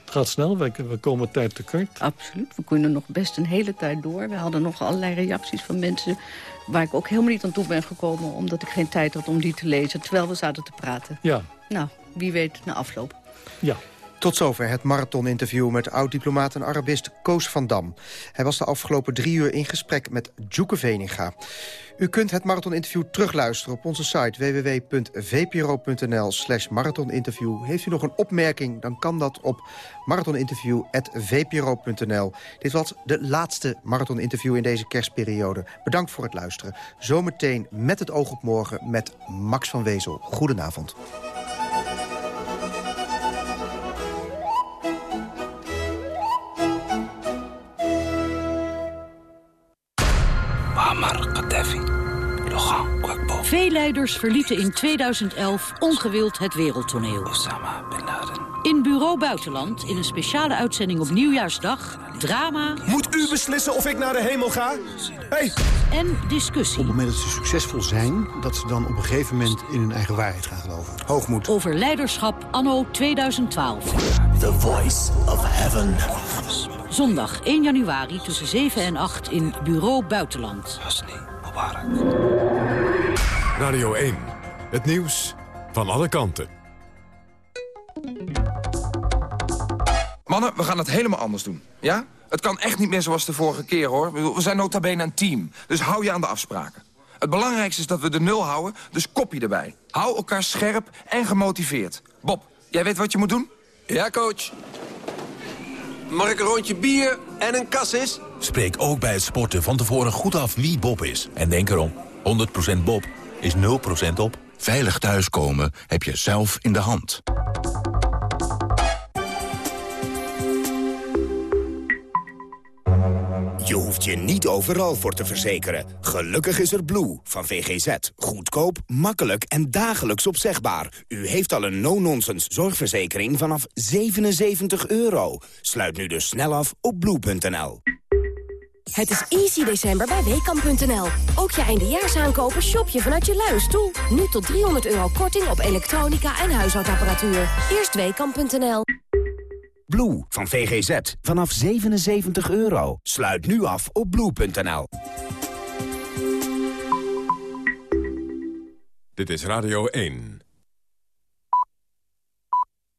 Het gaat snel, we, we komen tijd tekort. Absoluut, we kunnen nog best een hele tijd door. We hadden nog allerlei reacties van mensen waar ik ook helemaal niet aan toe ben gekomen... omdat ik geen tijd had om die te lezen, terwijl we zaten te praten. Ja. Nou, wie weet na afloop. Ja. Tot zover het marathoninterview met oud-diplomaat en Arabist Koos van Dam. Hij was de afgelopen drie uur in gesprek met Djoeke Veninga. U kunt het marathoninterview terugluisteren op onze site www.vpro.nl slash marathoninterview. Heeft u nog een opmerking, dan kan dat op marathoninterview.vpro.nl. Dit was de laatste marathoninterview in deze kerstperiode. Bedankt voor het luisteren. Zometeen met het oog op morgen met Max van Wezel. Goedenavond. Veel leiders verlieten in 2011 ongewild het wereldtoneel. Osama Bin Laden. In Bureau Buitenland, in een speciale uitzending op Nieuwjaarsdag... drama... Moet u beslissen of ik naar de hemel ga? Hey. En discussie. Op het moment dat ze succesvol zijn... dat ze dan op een gegeven moment in hun eigen waarheid gaan geloven. Hoogmoed. Over leiderschap anno 2012. The Voice of Heaven. Zondag 1 januari tussen 7 en 8 in Bureau Buitenland. Radio 1. Het nieuws van alle kanten. Mannen, we gaan het helemaal anders doen. Ja? Het kan echt niet meer zoals de vorige keer, hoor. We zijn nota bene een team. Dus hou je aan de afspraken. Het belangrijkste is dat we de nul houden, dus kopje erbij. Hou elkaar scherp en gemotiveerd. Bob, jij weet wat je moet doen? Ja, coach. Mag ik een rondje bier en een kassis? Spreek ook bij het sporten van tevoren goed af wie Bob is. En denk erom, 100% Bob is 0% op. Veilig thuiskomen heb je zelf in de hand. Je hoeft je niet overal voor te verzekeren. Gelukkig is er Blue van VGZ. Goedkoop, makkelijk en dagelijks opzegbaar. U heeft al een no-nonsense zorgverzekering vanaf 77 euro. Sluit nu dus snel af op blue.nl. Het is easy december bij Weekamp.nl. Ook je eindejaarsaankopen shop je vanuit je luie stoel. Nu tot 300 euro korting op elektronica en huishoudapparatuur. Eerst Weekamp.nl. Blue van VGZ. Vanaf 77 euro. Sluit nu af op blue.nl. Dit is Radio 1.